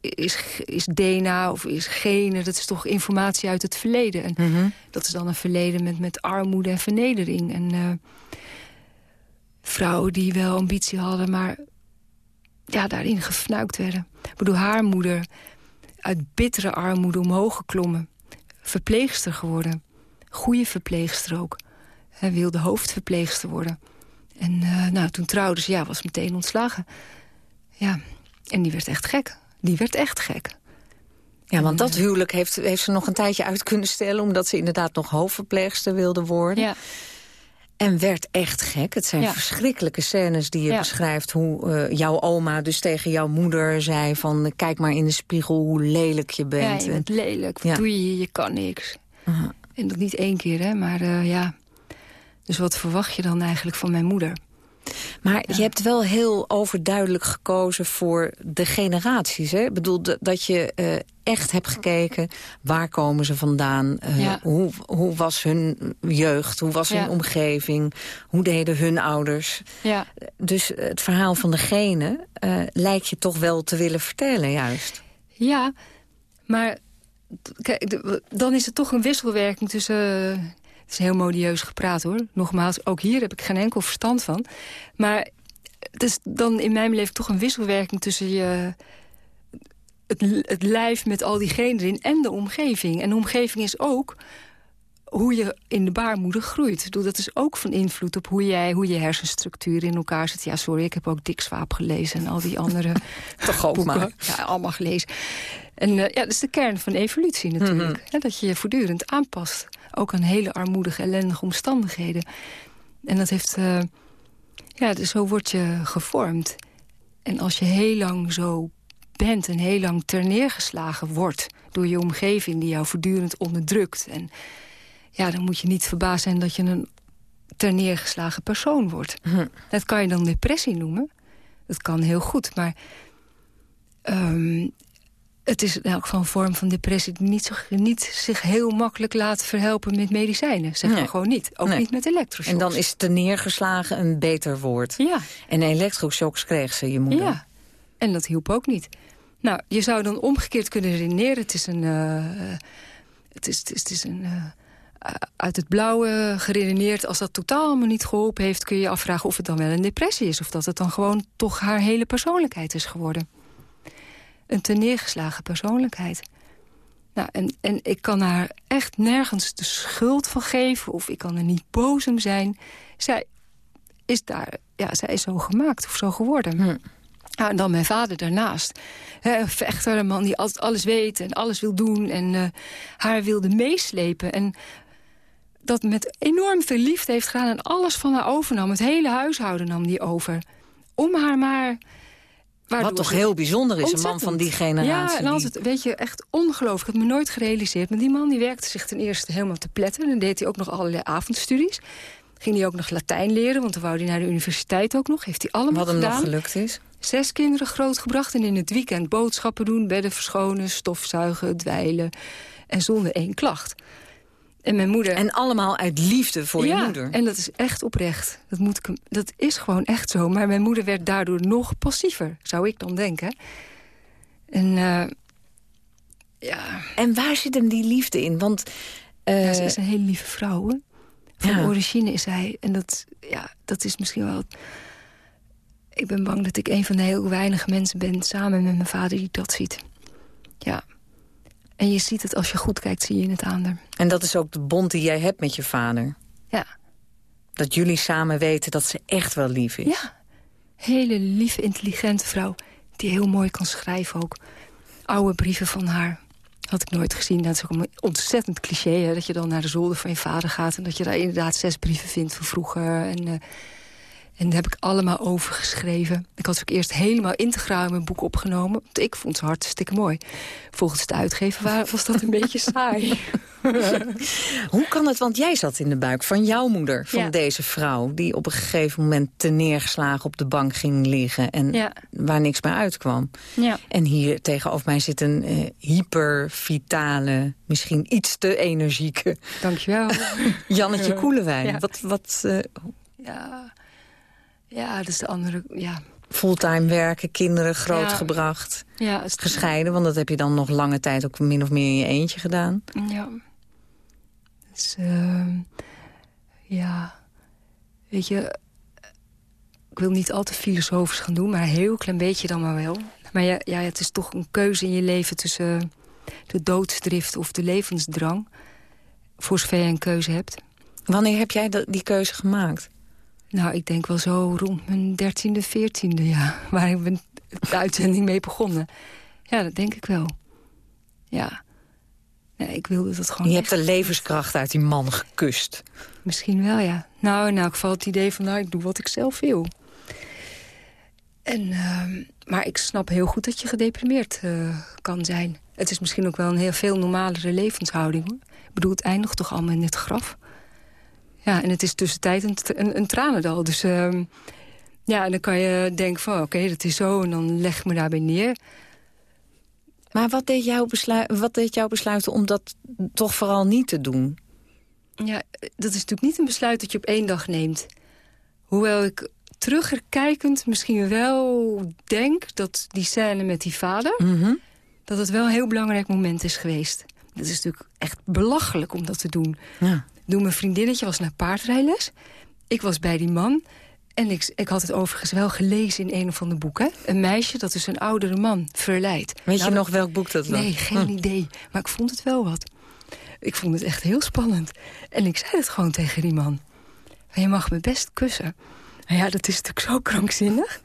is, is DNA of is genen... dat is toch informatie uit het verleden. En Mhm. dat is dan een verleden met, met armoede en vernedering. En eh, vrouwen die wel ambitie hadden, maar ja, daarin gefnuikt werden. Ik bedoel, haar moeder uit bittere armoede omhoog geklommen. Verpleegster geworden. Goede verpleegster ook. Hij wilde hoofdverpleegster worden. En eh, nou, toen trouwde ze, ja, was meteen ontslagen. Ja, en die werd echt gek. Die werd echt gek. Ja, want dat huwelijk heeft, heeft ze nog een tijdje uit kunnen stellen... omdat ze inderdaad nog hoofdverpleegster wilde worden. Ja. En werd echt gek. Het zijn Ja. verschrikkelijke scènes die je Ja. beschrijft. Hoe eh, jouw oma dus tegen jouw moeder zei van... kijk maar in de spiegel hoe lelijk je Ja, bent. je bent lelijk. Wat Ja. doe je hier? Je kan niks. En dat niet één keer, hè. Maar eh, ja... Dus wat verwacht je dan eigenlijk van mijn moeder? Maar je hebt wel heel overduidelijk gekozen voor de generaties. Hè? Ik bedoel, dat je eh, echt hebt gekeken... waar komen ze vandaan? Ja. hoe, hoe was hun jeugd? Hoe was hun omgeving? Hoe deden hun ouders? Ja. Dus het verhaal van de genen eh, lijkt je toch wel te willen vertellen, juist. Ja, maar kijk, dan is het toch een wisselwerking tussen... is heel modieus gepraat, hoor. Nogmaals, ook hier heb ik geen enkel verstand van. Maar het is dan in mijn beleving toch een wisselwerking tussen je... Het, het lijf met al die genen erin en de omgeving. En de omgeving is ook hoe je in de baarmoeder groeit. Ik bedoel, dat is ook van invloed op hoe, jij, hoe je hersenstructuur in elkaar zit. Ja, sorry, ik heb ook Dick Swaap gelezen en al die andere Toch ook boeken. maar. Ja, allemaal gelezen. En eh, ja, dat is de kern van evolutie natuurlijk. Mhm. Hè, dat je je voortdurend aanpast. Ook aan hele armoedige, ellendige omstandigheden. En dat heeft... eh, ja, dus zo word je gevormd. En als je heel lang zo bent en heel lang terneergeslagen wordt... door je omgeving die jou voortdurend onderdrukt... En, ja, dan moet je niet verbaasd zijn dat je een terneergeslagen persoon wordt. Dat kan je dan depressie noemen. Dat kan heel goed, maar... ehm, het is elk geval een vorm van depressie... die niet, zo, niet zich heel makkelijk laat verhelpen met medicijnen. Zeg Nee. maar gewoon niet. Ook Nee. niet met elektroshocks. En dan is te neergeslagen een beter woord. Ja. En elektroshocks kreeg ze, je moeder. Ja, en dat hielp ook niet. Nou, je zou dan omgekeerd kunnen redeneren. Het is een... eh, het is, het is, het is een... eh, uit het blauwe geredeneerd, als dat totaal allemaal niet geholpen heeft... kun je je afvragen of het dan wel een depressie is... of dat het dan gewoon toch haar hele persoonlijkheid is geworden. Een teneergeslagen persoonlijkheid. Nou, en, en ik kan haar echt nergens de schuld van geven... of ik kan er niet boos om zijn. Zij is, daar, ja, zij is zo gemaakt of zo geworden. Ja, en dan mijn vader daarnaast. Een vechter, een man die altijd alles weet en alles wil doen... en eh, haar wilde meeslepen. En dat met enorm veel liefde heeft gedaan... en alles van haar overnam. Het hele huishouden nam die over. Om haar maar... Wat toch heel bijzonder is, een man van die generatie. Ja, en altijd, weet je, echt ongelooflijk. Ik had me nooit gerealiseerd. Maar die man die werkte zich ten eerste helemaal te pletten. Dan deed hij ook nog allerlei avondstudies. Ging hij ook nog Latijn leren, want dan wou hij naar de universiteit ook nog. Heeft hij allemaal Wat hem gedaan. nog gelukt is. Zes kinderen grootgebracht en in het weekend boodschappen doen... bedden verschonen, stofzuigen, dweilen. En zonder één klacht. En mijn moeder... En allemaal uit liefde voor ja, je moeder. en dat is echt oprecht. Dat, moet ik, dat is gewoon echt zo. Maar mijn moeder werd daardoor nog passiever, zou ik dan denken. En eh, ja... En waar zit hem die liefde in? Want... eh, Ja, ze is een hele lieve vrouw, hoor. Van Ja. origine is hij. En dat, ja, dat is misschien wel... Ik ben bang dat ik een van de heel weinige mensen ben... samen met mijn vader die dat ziet. Ja. En je ziet het, als je goed kijkt, zie je het aan haar. En dat is ook de bond die jij hebt met je vader. Ja. Dat jullie samen weten dat ze echt wel lief is. Ja. Hele lieve, intelligente vrouw. Die heel mooi kan schrijven ook. Oude brieven van haar. Had ik nooit gezien. Dat is ook een ontzettend cliché. Hè? Dat je dan naar de zolder van je vader gaat... en dat je daar inderdaad zes brieven vindt van vroeger. En, eh, En daar heb ik allemaal over geschreven. Ik had ook eerst helemaal integraal in mijn boek opgenomen. Want ik vond ze hartstikke mooi. Volgens de uitgever was dat een beetje saai. Hoe kan het, want jij zat in de buik van jouw moeder, van deze vrouw... die op een gegeven moment te neergeslagen op de bank ging liggen... en waar niks meer uitkwam. Ja. En hier tegenover mij zit een uh, hypervitale, misschien iets te energieke... Dankjewel. Jannetje Koelewijn. Wat... wat uh, ja. Ja, dat is de andere... Ja, fulltime werken, kinderen grootgebracht. Ja. ja gescheiden, want dat heb je dan nog lange tijd ook min of meer in je eentje gedaan. Ja. Dus, uh, ja, weet je, ik wil niet al te filosofisch gaan doen, maar een heel klein beetje dan maar wel. Maar ja, ja, het is toch een keuze in je leven tussen de doodsdrift of de levensdrang. Voor zover je een keuze hebt. Wanneer heb jij die keuze gemaakt? Nou, ik denk wel zo rond mijn dertiende, veertiende, ja. Waar ik ben de uitzending mee begonnen. Ja, dat denk ik wel. Ja. Nee, ik wilde dat gewoon Je hebt de levenskracht uit die man gekust. Misschien wel, ja. Nou, in elk geval het idee van, nou, ik doe wat ik zelf wil. En, uh, maar ik snap heel goed dat je gedeprimeerd uh, kan zijn. Het is misschien ook wel een heel veel normalere levenshouding. Hoor. Ik bedoel, het eindigt toch allemaal in het graf. Ja, en het is tussentijd een, een, een tranendal. Dus uh, ja, en dan kan je denken van, oké, dat is zo. En dan leg ik me daarbij neer. Maar wat deed, jou wat deed jou besluiten om dat toch vooral niet te doen? Ja, dat is natuurlijk niet een besluit dat je op één dag neemt. Hoewel ik terugkijkend misschien wel denk dat die scène met die vader... Mhm. dat het wel een heel belangrijk moment is geweest. Het is natuurlijk echt belachelijk om dat te doen. Ja. Mijn vriendinnetje was naar paardrijles. Ik was bij die man. En ik, ik had het overigens wel gelezen in een of ander boek. Hè? Een meisje dat dus een oudere man verleidt. Weet je nou, nog welk boek dat was? Nee, geen hm. idee. Maar ik vond het wel wat. Ik vond het echt heel spannend. En ik zei het gewoon tegen die man. Je mag me best kussen. Nou ja, dat is natuurlijk zo krankzinnig.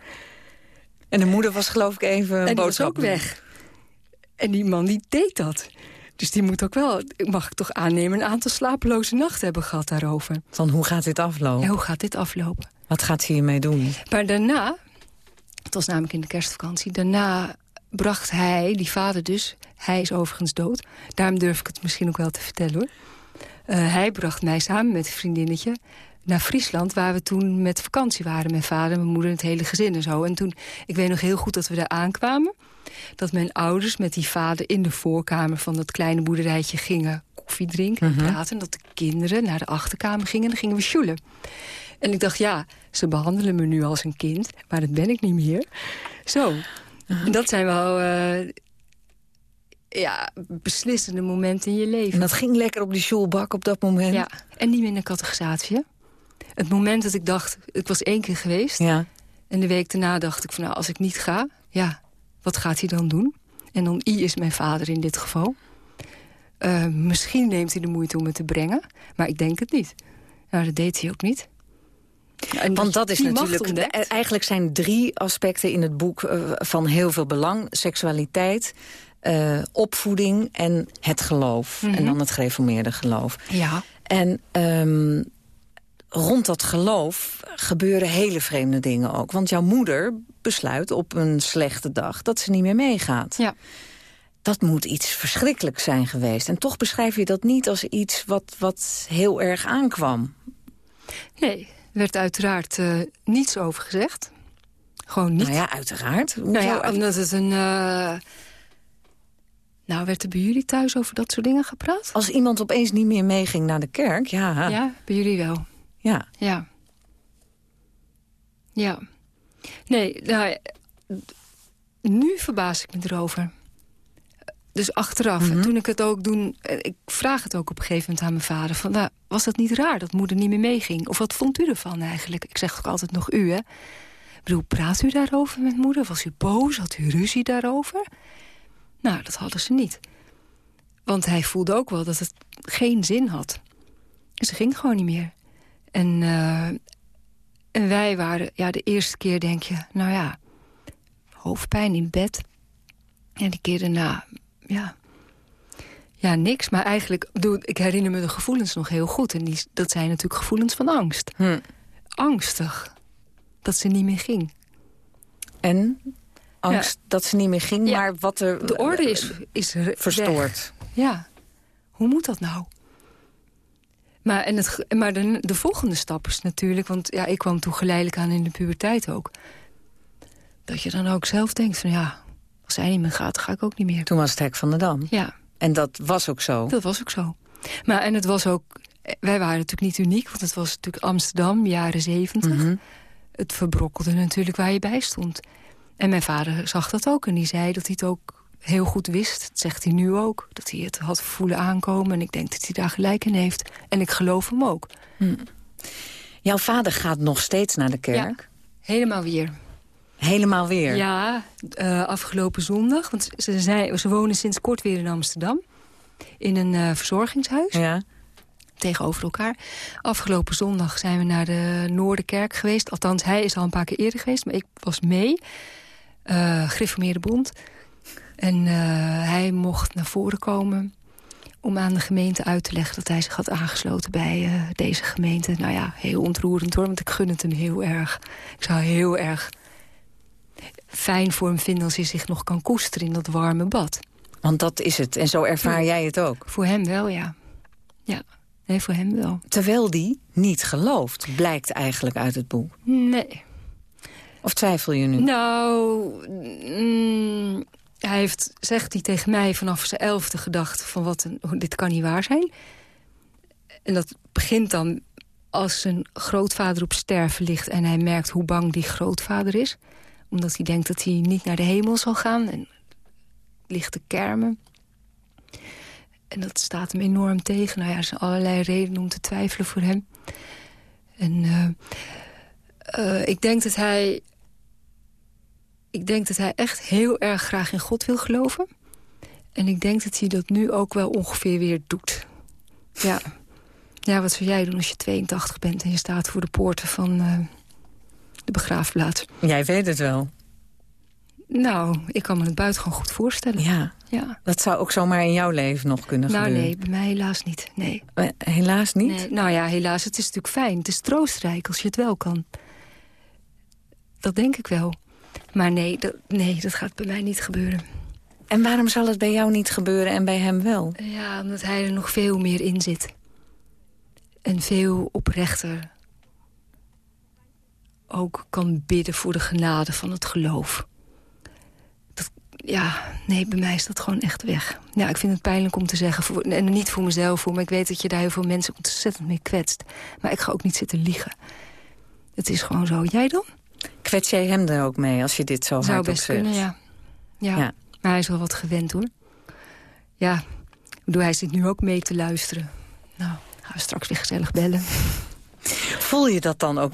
En de moeder was geloof ik even En die was ook weg. En die man die deed dat. Dus die moet ook wel, mag ik toch aannemen... een aantal slapeloze nachten hebben gehad daarover. Van hoe gaat dit aflopen? Ja, hoe gaat dit aflopen? Wat gaat ze hiermee doen? Maar daarna, het was namelijk in de kerstvakantie... daarna bracht hij, die vader dus, hij is overigens dood... daarom durf ik het misschien ook wel te vertellen hoor... Uh, hij bracht mij samen met een vriendinnetje naar Friesland... waar we toen met vakantie waren. Mijn vader, mijn moeder, het hele gezin en zo. En toen, ik weet nog heel goed dat we daar aankwamen dat mijn ouders met die vader in de voorkamer van dat kleine boerderijtje gingen koffie drinken en Mhm. praten. Dat de kinderen naar de achterkamer gingen en dan gingen we sjoelen. En ik dacht, ja, ze behandelen me nu als een kind, maar dat ben ik niet meer. Zo. En dat zijn wel eh, ja, beslissende momenten in je leven. En dat ging lekker op die sjoelbak op dat moment? Ja, en niet meer naar catechisatie. Het moment dat ik dacht, ik was één keer geweest. Ja. En de week daarna dacht ik van, nou, als ik niet ga, ja, wat gaat hij dan doen? En dan I is mijn vader in dit geval. Uh, misschien neemt hij de moeite om het te brengen, maar ik denk het niet. Nou, dat deed hij ook niet. En Want dat is natuurlijk... Eigenlijk zijn drie aspecten in het boek uh, van heel veel belang. Seksualiteit, uh, opvoeding en het geloof. Mhm. En dan het gereformeerde geloof. Ja. En um, rond dat geloof gebeuren hele vreemde dingen ook. Want jouw moeder besluit op een slechte dag dat ze niet meer meegaat. Ja. Dat moet iets verschrikkelijks zijn geweest. En toch beschrijf je dat niet als iets wat, wat heel erg aankwam. Nee, er werd uiteraard uh, niets over gezegd. Gewoon niet. Nou ja, uiteraard. Nou ja, omdat het een... Uh... Nou, werd er bij jullie thuis over dat soort dingen gepraat? Als iemand opeens niet meer meeging naar de kerk, ja. Ja, bij jullie wel. Ja. Ja. Ja. Nee, nou, nu verbaas ik me erover. Dus achteraf, Mhm. en toen ik het ook doen... Ik vraag het ook op een gegeven moment aan mijn vader. Van, nou, was dat niet raar dat moeder niet meer meeging? Of wat vond u ervan eigenlijk? Ik zeg ook altijd nog u, hè. Ik bedoel, praat u daarover met moeder? Was u boos? Had u ruzie daarover? Nou, dat hadden ze niet. Want hij voelde ook wel dat het geen zin had. Ze ging gewoon niet meer. En, uh, en wij waren, ja, de eerste keer denk je, nou ja, hoofdpijn in bed. En die keer daarna, ja, ja, niks. Maar eigenlijk, bedoel, ik herinner me de gevoelens nog heel goed. En die, dat zijn natuurlijk gevoelens van angst. Hm. Angstig. dat ze niet meer ging. En? Angst dat ze niet meer ging, Ja. maar wat er... De orde is, is er Verstoord. weg. Ja. Hoe moet dat nou? Maar, en het, maar de, de volgende stap is natuurlijk... want ja, ik kwam toen geleidelijk aan in de puberteit ook... dat je dan ook zelf denkt van ja, als zij niet meer gaat, ga ik ook niet meer. Toen was het hek van de Dam. Ja. En dat was ook zo. Dat was ook zo. Maar en het was ook... Wij waren natuurlijk niet uniek, want het was natuurlijk Amsterdam, jaren zeventig. Mhm. Het verbrokkelde natuurlijk waar je bij stond. En mijn vader zag dat ook en die zei dat hij het ook heel goed wist. Dat zegt hij nu ook, dat hij het had voelen aankomen. En ik denk dat hij daar gelijk in heeft. En ik geloof hem ook. Jouw vader gaat nog steeds naar de kerk? Helemaal weer. Helemaal weer? Ja, eh, afgelopen zondag. Want ze, zei, ze wonen sinds kort weer in Amsterdam. In een eh, verzorgingshuis. Ja. Tegenover elkaar. Afgelopen zondag zijn we naar de Noorderkerk geweest. Althans, hij is al een paar keer eerder geweest. Maar ik was mee. Eh Gereformeerde Bond. En eh, hij mocht naar voren komen om aan de gemeente uit te leggen... dat hij zich had aangesloten bij eh, deze gemeente. Nou ja, heel ontroerend hoor, want ik gun het hem heel erg. Ik zou heel erg fijn voor hem vinden als hij zich nog kan koesteren in dat warme bad. Want dat is het. En zo ervaar jij het ook? Voor hem wel, ja. Ja, nee, voor hem wel. Terwijl die niet gelooft, blijkt eigenlijk uit het boek. Nee. Of twijfel je nu? Nou, mm, hij heeft, zegt hij tegen mij vanaf zijn elfde gedacht... van wat een, dit kan niet waar zijn. En dat begint dan als zijn grootvader op sterven ligt... en hij merkt hoe bang die grootvader is. Omdat hij denkt dat hij niet naar de hemel zal gaan. En ligt te kermen. En dat staat hem enorm tegen. Nou ja, er zijn allerlei redenen om te twijfelen voor hem. En eh, eh, ik denk dat hij... Ik denk dat hij echt heel erg graag in God wil geloven. En ik denk dat hij dat nu ook wel ongeveer weer doet. Ja. Ja, wat zou jij doen als je 82 bent... en je staat voor de poorten van eh, de begraafplaats? Jij weet het wel. Nou, ik kan me het buitengewoon goed voorstellen. Ja. ja. Dat zou ook zomaar in jouw leven nog kunnen Nou gebeuren. nee, bij mij helaas niet. Nee. Eh, Helaas niet? Nee, nou ja, helaas. Het is natuurlijk fijn. Het is troostrijk als je het wel kan. Dat denk ik wel. Maar nee, dat, nee, dat gaat bij mij niet gebeuren. En waarom zal het bij jou niet gebeuren en bij hem wel? Ja, omdat hij er nog veel meer in zit. En veel oprechter ook kan bidden voor de genade van het geloof. Dat, ja, nee, bij mij is dat gewoon echt weg. Ja, ik vind het pijnlijk om te zeggen. Voor, en niet voor mezelf, maar ik weet dat je daar heel veel mensen ontzettend mee kwetst. Maar ik ga ook niet zitten liegen. Het is gewoon zo. Jij dan? Kwets jij hem er ook mee als je dit zo Zou hardop best kunnen, ja. ja. Ja. Maar hij is wel wat gewend, hoor. Ja, ik bedoel, hij zit nu ook mee te luisteren. Nou, gaan we straks weer gezellig bellen. Voel je dat dan ook?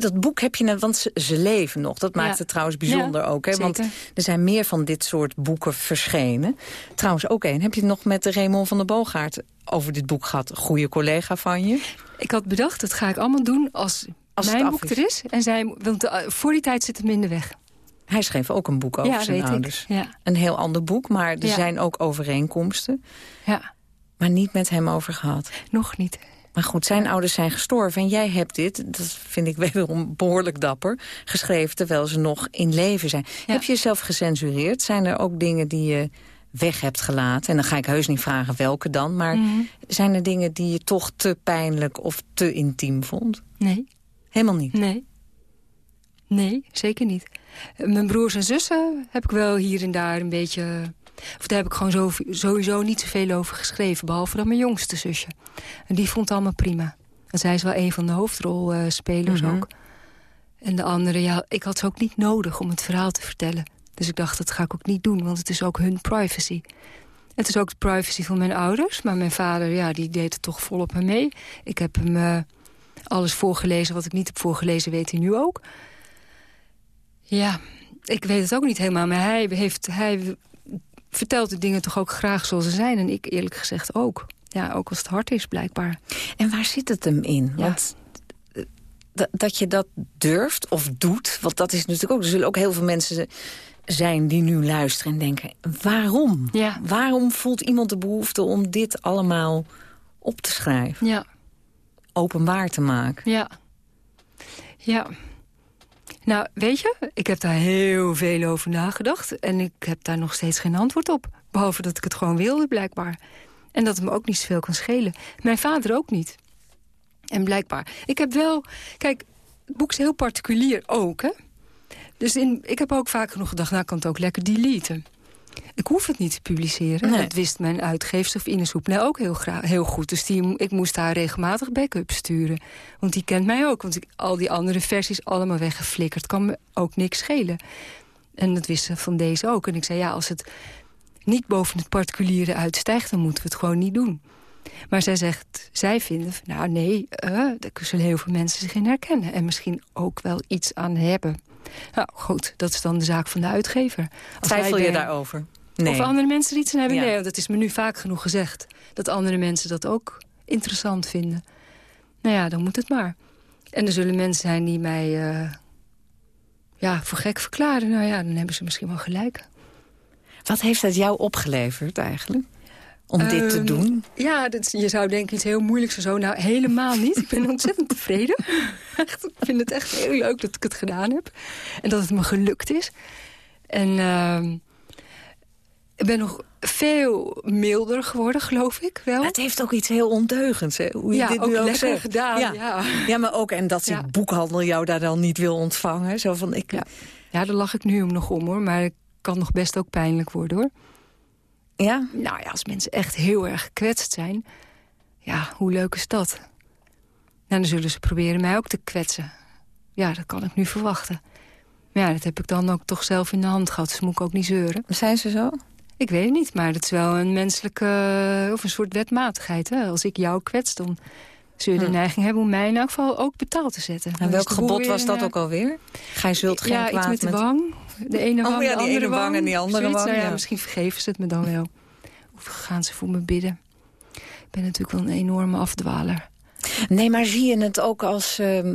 Dat boek heb je net, want ze, ze leven nog. Dat maakt Ja. het trouwens bijzonder Ja, ook. Hè? Want zeker. er zijn meer van dit soort boeken verschenen. Trouwens ook één. Heb je het nog met Raymond van der Boogaard over dit boek gehad? Goede collega van je? Ik had bedacht, dat ga ik allemaal doen als, Als mijn boek is. er is. En zij, want eh, voor die tijd zit het hem in de weg. Hij schreef ook een boek over Ja, zijn ouders. Ja. Een heel ander boek, maar er Ja. zijn ook overeenkomsten. Ja. Maar niet met hem over gehad. Nog niet. Maar goed, zijn ouders zijn gestorven en jij hebt dit, dat vind ik wederom behoorlijk dapper, geschreven terwijl ze nog in leven zijn. Heb je jezelf gecensureerd? Zijn er ook dingen die je weg hebt gelaten? En dan ga ik heus niet vragen welke dan, maar Mhm. zijn er dingen die je toch te pijnlijk of te intiem vond? Nee. Helemaal niet? Nee. Nee, zeker niet. Eh, Mijn broers en zussen heb ik wel hier en daar een beetje... Of daar heb ik gewoon zo, sowieso niet zoveel over geschreven. Behalve dan mijn jongste zusje. En die vond het allemaal prima. En zij is wel een van de hoofdrolspelers Mhm. ook. En de andere, ja, ik had ze ook niet nodig om het verhaal te vertellen. Dus ik dacht, dat ga ik ook niet doen, want het is ook hun privacy. Het is ook de privacy van mijn ouders. Maar mijn vader, ja, die deed het toch volop mee. Ik heb hem eh, alles voorgelezen wat ik niet heb voorgelezen, weet hij nu ook. Ja, ik weet het ook niet helemaal. Maar hij, heeft, hij vertelt de dingen toch ook graag zoals ze zijn. En ik eerlijk gezegd ook. Ja, ook als het hard is, blijkbaar. En waar zit het hem in? Want eh, dat- dat je dat durft of doet, want dat is natuurlijk ook... er zullen ook heel veel mensen zijn die nu luisteren en denken... waarom? Waarom voelt iemand de behoefte om dit allemaal op te schrijven? Ja. Openbaar te maken? Ja. Ja. Nou, weet je, ik heb daar heel veel over nagedacht. En ik heb daar nog steeds geen antwoord op. Behalve dat ik het gewoon wilde, blijkbaar. En dat het me ook niet zoveel kan schelen. Mijn vader ook niet. En blijkbaar. Ik heb wel... Kijk, het boek is heel particulier ook, hè? Dus in, ik heb ook vaak genoeg gedacht, nou kan het ook lekker deleten. Ik hoef het niet te publiceren. Nee. Dat wist mijn uitgeefster of Ines Hoepner ook heel, heel goed. Dus die, ik moest haar regelmatig backup sturen. Want die kent mij ook. Want ik, al die andere versies allemaal weggeflikkerd. Kan me ook niks schelen. En dat wist ze van deze ook. En ik zei, ja, als het niet boven het particuliere uitstijgt... dan moeten we het gewoon niet doen. Maar zij zegt, zij vinden, nou nee, uh, daar zullen heel veel mensen zich in herkennen. En misschien ook wel iets aan hebben. Nou goed, dat is dan de zaak van de uitgever. Als Twijfel je daarover? Nee. Of andere mensen iets aan hebben? Ja. Nee, dat is me nu vaak genoeg gezegd. Dat andere mensen dat ook interessant vinden. Nou ja, dan moet het maar. En er zullen mensen zijn die mij uh, ja, voor gek verklaren. Nou ja, dan hebben ze misschien wel gelijk. Wat heeft dat jou opgeleverd eigenlijk? Om dit te ehm, doen? Ja, dat, je zou denken iets heel moeilijks of zo. Nou, helemaal niet. Ik ben ontzettend tevreden. Echt, ik vind het echt heel leuk dat ik het gedaan heb. En dat het me gelukt is. En uh, ik ben nog veel milder geworden, geloof ik wel. Het heeft ook iets heel ondeugends, hè? Hoe je ja, dit ook nu ook lekker gedaan. Ja. Ja. ja, maar ook en dat die ja. boekhandel jou daar dan niet wil ontvangen. Zo van, ik... ja. ja, daar lach ik nu om nog om, hoor. Maar het kan nog best ook pijnlijk worden, hoor. Ja? Nou ja, als mensen echt heel erg gekwetst zijn... ja, hoe leuk is dat? Nou, dan zullen ze proberen mij ook te kwetsen. Ja, dat kan ik nu verwachten. Maar ja, dat heb ik dan ook toch zelf in de hand gehad. Dus moet ik ook niet zeuren. Zijn ze zo? Ik weet het niet, maar dat is wel een menselijke... of een soort wetmatigheid. Hè? Als ik jou kwets, dan zul je de hm. neiging hebben... om mij in elk geval ook betaald te zetten. En welk gebod was dat ook alweer? Gij zult geen ja, kwaad iets met de wang. De ene wang, oh, ja, de andere ene wang en die andere wang. Nou ja, ja. Misschien vergeven ze het me dan wel. Of gaan ze voor me bidden. Ik ben natuurlijk wel een enorme afdwaler. Nee, maar zie je het ook als... Uh, uh,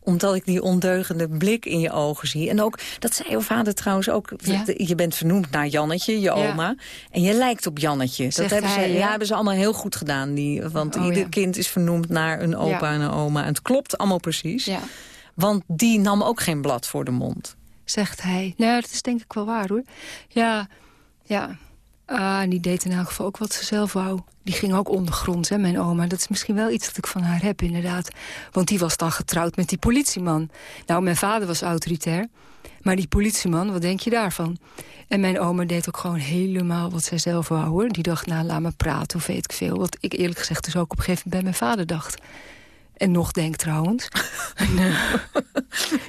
omdat ik die ondeugende blik in je ogen zie. En ook, dat zei je vader trouwens ook... Ja. Je bent vernoemd naar Jannetje, je Ja. oma. En je lijkt op Jannetje. Dat Zegt hebben ze, hij, ja? ja? hebben ze allemaal heel goed gedaan. Die, want Oh, ieder kind is vernoemd naar een opa en een oma. En het klopt allemaal precies. Ja. Want die nam ook geen blad voor de mond. Zegt hij. Nou, dat is denk ik wel waar, hoor. Ja, ja. Ah, en die deed in elk geval ook wat ze zelf wou. Die ging ook ondergronds, hè, mijn oma. Dat is misschien wel iets dat ik van haar heb, inderdaad. Want die was dan getrouwd met die politieman. Nou, mijn vader was autoritair. Maar die politieman, wat denk je daarvan? En mijn oma deed ook gewoon helemaal wat zij zelf wou, hoor. Die dacht, nou, laat me praten of weet ik veel. Wat ik eerlijk gezegd dus ook op een gegeven moment bij mijn vader dacht. En nog denk trouwens.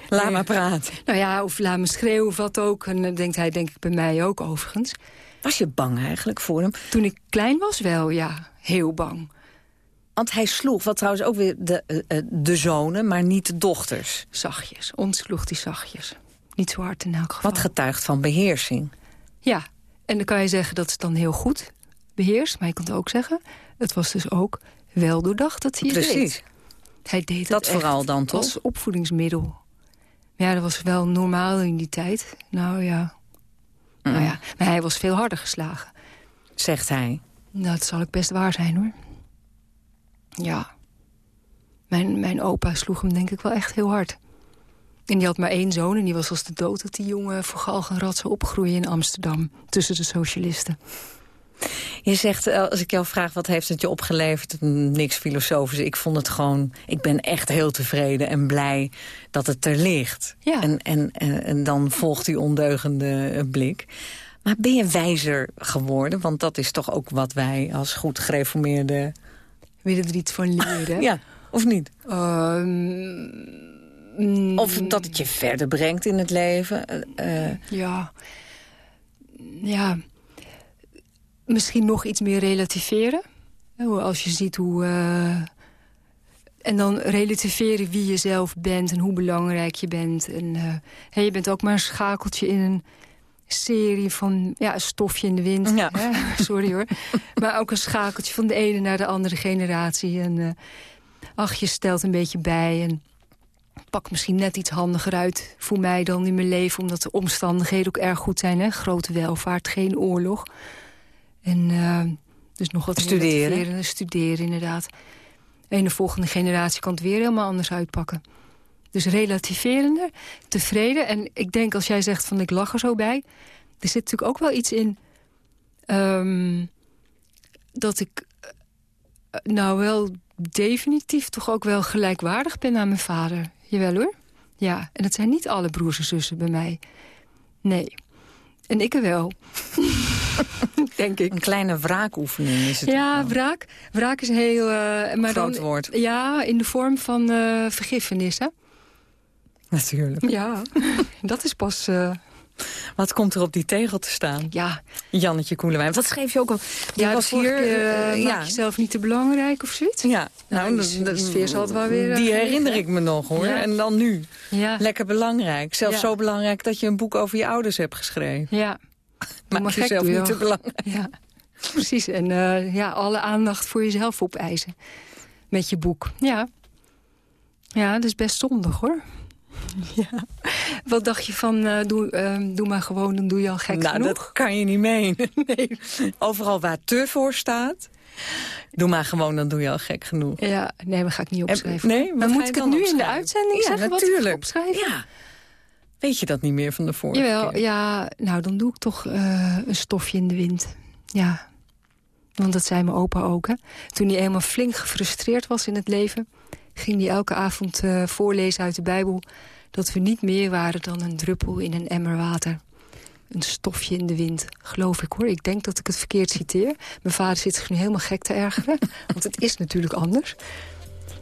Laat maar praten. Nou ja, of laat me schreeuwen of wat ook. En dan denkt hij denk ik bij mij ook overigens. Was je bang eigenlijk voor hem? Toen ik klein was wel, ja. Heel bang. Want hij sloeg, wat trouwens ook weer de, eh, eh, de zonen, maar niet de dochters. Zachtjes. Ons sloeg die zachtjes. Niet zo hard in elk geval. Wat getuigt van beheersing. Ja. En dan kan je zeggen dat het dan heel goed beheerst. Maar je kan het ook zeggen, het was dus ook wel doordacht dat hij het Precies. deed. Hij deed het Dat echt vooral dan, toch? als opvoedingsmiddel. Ja, dat was wel normaal in die tijd. Nou ja. Nou ja. Maar hij was veel harder geslagen. Zegt hij. Dat zal ik best waar zijn, hoor. Ja. Mijn, mijn opa sloeg hem denk ik wel echt heel hard. En die had maar één zoon en die was als de dood... dat die jongen voor galg en rat zou opgroeien in Amsterdam... tussen de socialisten. Je zegt, eh, als ik jou vraag wat heeft het je opgeleverd... niks filosofisch. Ik vond het gewoon... Ik ben echt heel tevreden en blij dat het er ligt. Ja. En, en, en, dan volgt die ondeugende eh, blik. Maar ben je wijzer geworden? Want dat is toch ook wat wij als goed gereformeerde... Willen er iets van leren? Ja, of niet? Ehm, mm, Of dat het je verder brengt in het leven? Eh, Ja. Ja. Misschien nog iets meer relativeren. Als je ziet hoe... eh, en dan relativeren wie je zelf bent en hoe belangrijk je bent. En, eh, je bent ook maar een schakeltje in een serie van... Ja, een stofje in de wind. Ja. Hè? Sorry hoor. maar ook een schakeltje van de ene naar de andere generatie. En eh, ach, je stelt een beetje bij en pak misschien net iets handiger uit voor mij dan in mijn leven. Omdat de omstandigheden ook erg goed zijn. Hè? Grote welvaart, geen oorlog. En eh, dus nog wat Studeren. Studeren, inderdaad. En de volgende generatie kan het weer helemaal anders uitpakken. Dus relativerender, tevreden. En ik denk als jij zegt van ik lach er zo bij... er zit natuurlijk ook wel iets in... Um, dat ik uh, nou wel definitief toch ook wel gelijkwaardig ben aan mijn vader. Jawel hoor. Ja, en het zijn niet alle broers en zussen bij mij. Nee. En ik er wel. Denk ik. Een kleine wraakoefening is het. Ja, wraak. Wraak is een heel... Uh, maar Groot dan, woord. Ja, in de vorm van uh, vergiffenis, hè? Natuurlijk. Ja, dat is pas... Uh, wat komt er op die tegel te staan? Ja. Jannetje Koelewijn. Wat schreef je ook al? Ja, was hier, uh, ja. jezelf niet te belangrijk of zoiets? Ja. Nou, nou de sfeer zal het wel weer... Die herinner ik me nog, hoor. Ja. En dan nu. Ja. Lekker belangrijk. Zelfs zo belangrijk dat je een boek over je ouders hebt geschreven. Ja. Maar Maak jezelf niet te belangrijk. Ja. Precies. En uh, ja, alle aandacht voor jezelf opeisen. Met je boek. Ja. Ja, dat is best zondig, hoor. Ja. Wat dacht je van, uh, doe, uh, doe maar gewoon, dan doe je al gek nou, genoeg? dat kan je niet menen. Nee. Overal waar te voor staat... Doe maar gewoon, dan doe je al gek genoeg. Ja, nee, maar ga ik niet opschrijven. Nee, maar moet ik het nu in de uitzending ja, zeggen natuurlijk. wat ik opschrijven? Ja. Weet je dat niet meer van de vorige Jawel, keer? ja, nou dan doe ik toch uh, een stofje in de wind. Ja, want dat zei mijn opa ook, hè. Toen hij eenmaal flink gefrustreerd was in het leven... ging hij elke avond uh, voorlezen uit de Bijbel... dat we niet meer waren dan een druppel in een emmer water. Een stofje in de wind, geloof ik hoor. Ik denk dat ik het verkeerd citeer. Mijn vader zit zich nu helemaal gek te ergeren. want het is natuurlijk anders.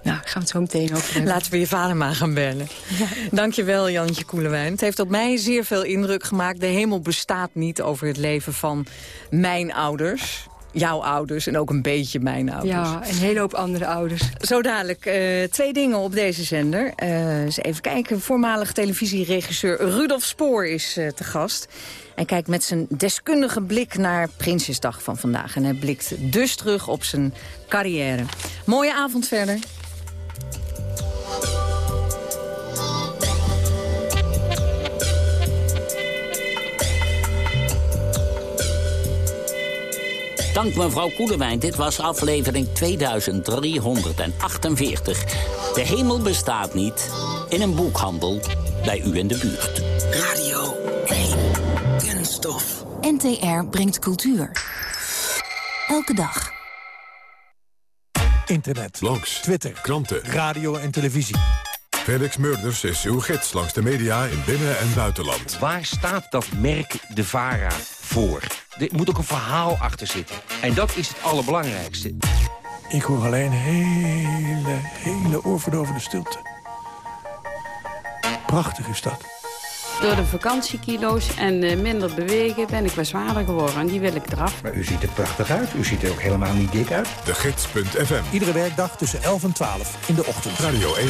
Nou, gaan we het zo meteen over hebben. Laten we je vader maar gaan bellen. Ja. Dankjewel, Jantje Koelewijn. Het heeft op mij zeer veel indruk gemaakt. De hemel bestaat niet over het leven van mijn ouders jouw ouders en ook een beetje mijn ouders. Ja, een hele hoop andere ouders. Zo dadelijk uh, twee dingen op deze zender. Uh, eens even kijken, voormalig televisieregisseur Rudolf Spoor is uh, te gast. Hij kijkt met zijn deskundige blik naar Prinsjesdag van vandaag. En hij blikt dus terug op zijn carrière. Mooie avond verder. Dank mevrouw Koelewijn. Dit was aflevering 2348. De hemel bestaat niet. In een boekhandel bij u in de buurt. Radio 1. Kunststof. NTR brengt cultuur. Elke dag. Internet. Langs. Twitter. Kranten. Radio en televisie. Felix Murders is uw gids langs de media in binnen- en buitenland. Waar staat dat merk de VARA voor? Er moet ook een verhaal achter zitten. En dat is het allerbelangrijkste. Ik hoor alleen hele, hele oorverdovende stilte. Prachtig is dat. Door de vakantiekilo's en uh, minder bewegen ben ik wat zwaarder geworden. En die wil ik eraf. Maar u ziet er prachtig uit. U ziet er ook helemaal niet dik uit. De Gids.fm. Iedere werkdag tussen 11 en 12 in de ochtend. Radio 1.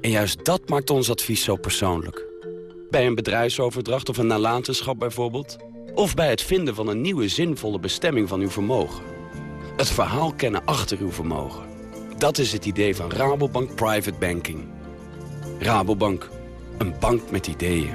En juist dat maakt ons advies zo persoonlijk. Bij een bedrijfsoverdracht of een nalatenschap bijvoorbeeld. Of bij het vinden van een nieuwe zinvolle bestemming van uw vermogen. Het verhaal kennen achter uw vermogen. Dat is het idee van Rabobank Private Banking. Rabobank, een bank met ideeën.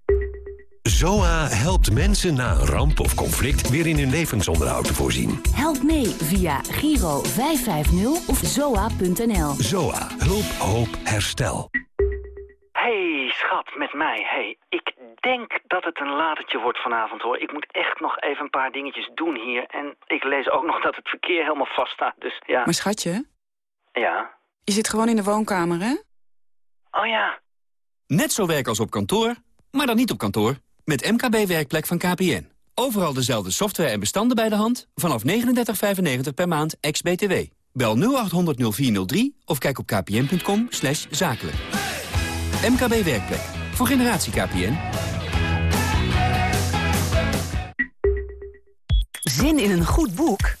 ZOA helpt mensen na een ramp of conflict weer in hun levensonderhoud te voorzien. Help mee via Giro 550 of zoa.nl. ZOA. Hulp, hoop, herstel. Hey schat, met mij. Hey, ik denk dat het een latertje wordt vanavond hoor. Ik moet echt nog even een paar dingetjes doen hier. En ik lees ook nog dat het verkeer helemaal vast staat. Dus ja. Maar schatje? Ja? Je zit gewoon in de woonkamer, hè? Oh ja. Net zo werk als op kantoor, Maar dan niet op kantoor. Met MKB Werkplek van KPN. Overal dezelfde software en bestanden bij de hand. Vanaf 39,95 per maand, ex-BTW. Bel 0800 0403 of kijk op kpn.com zakelijk. MKB Werkplek. Voor generatie KPN. Zin in een goed boek?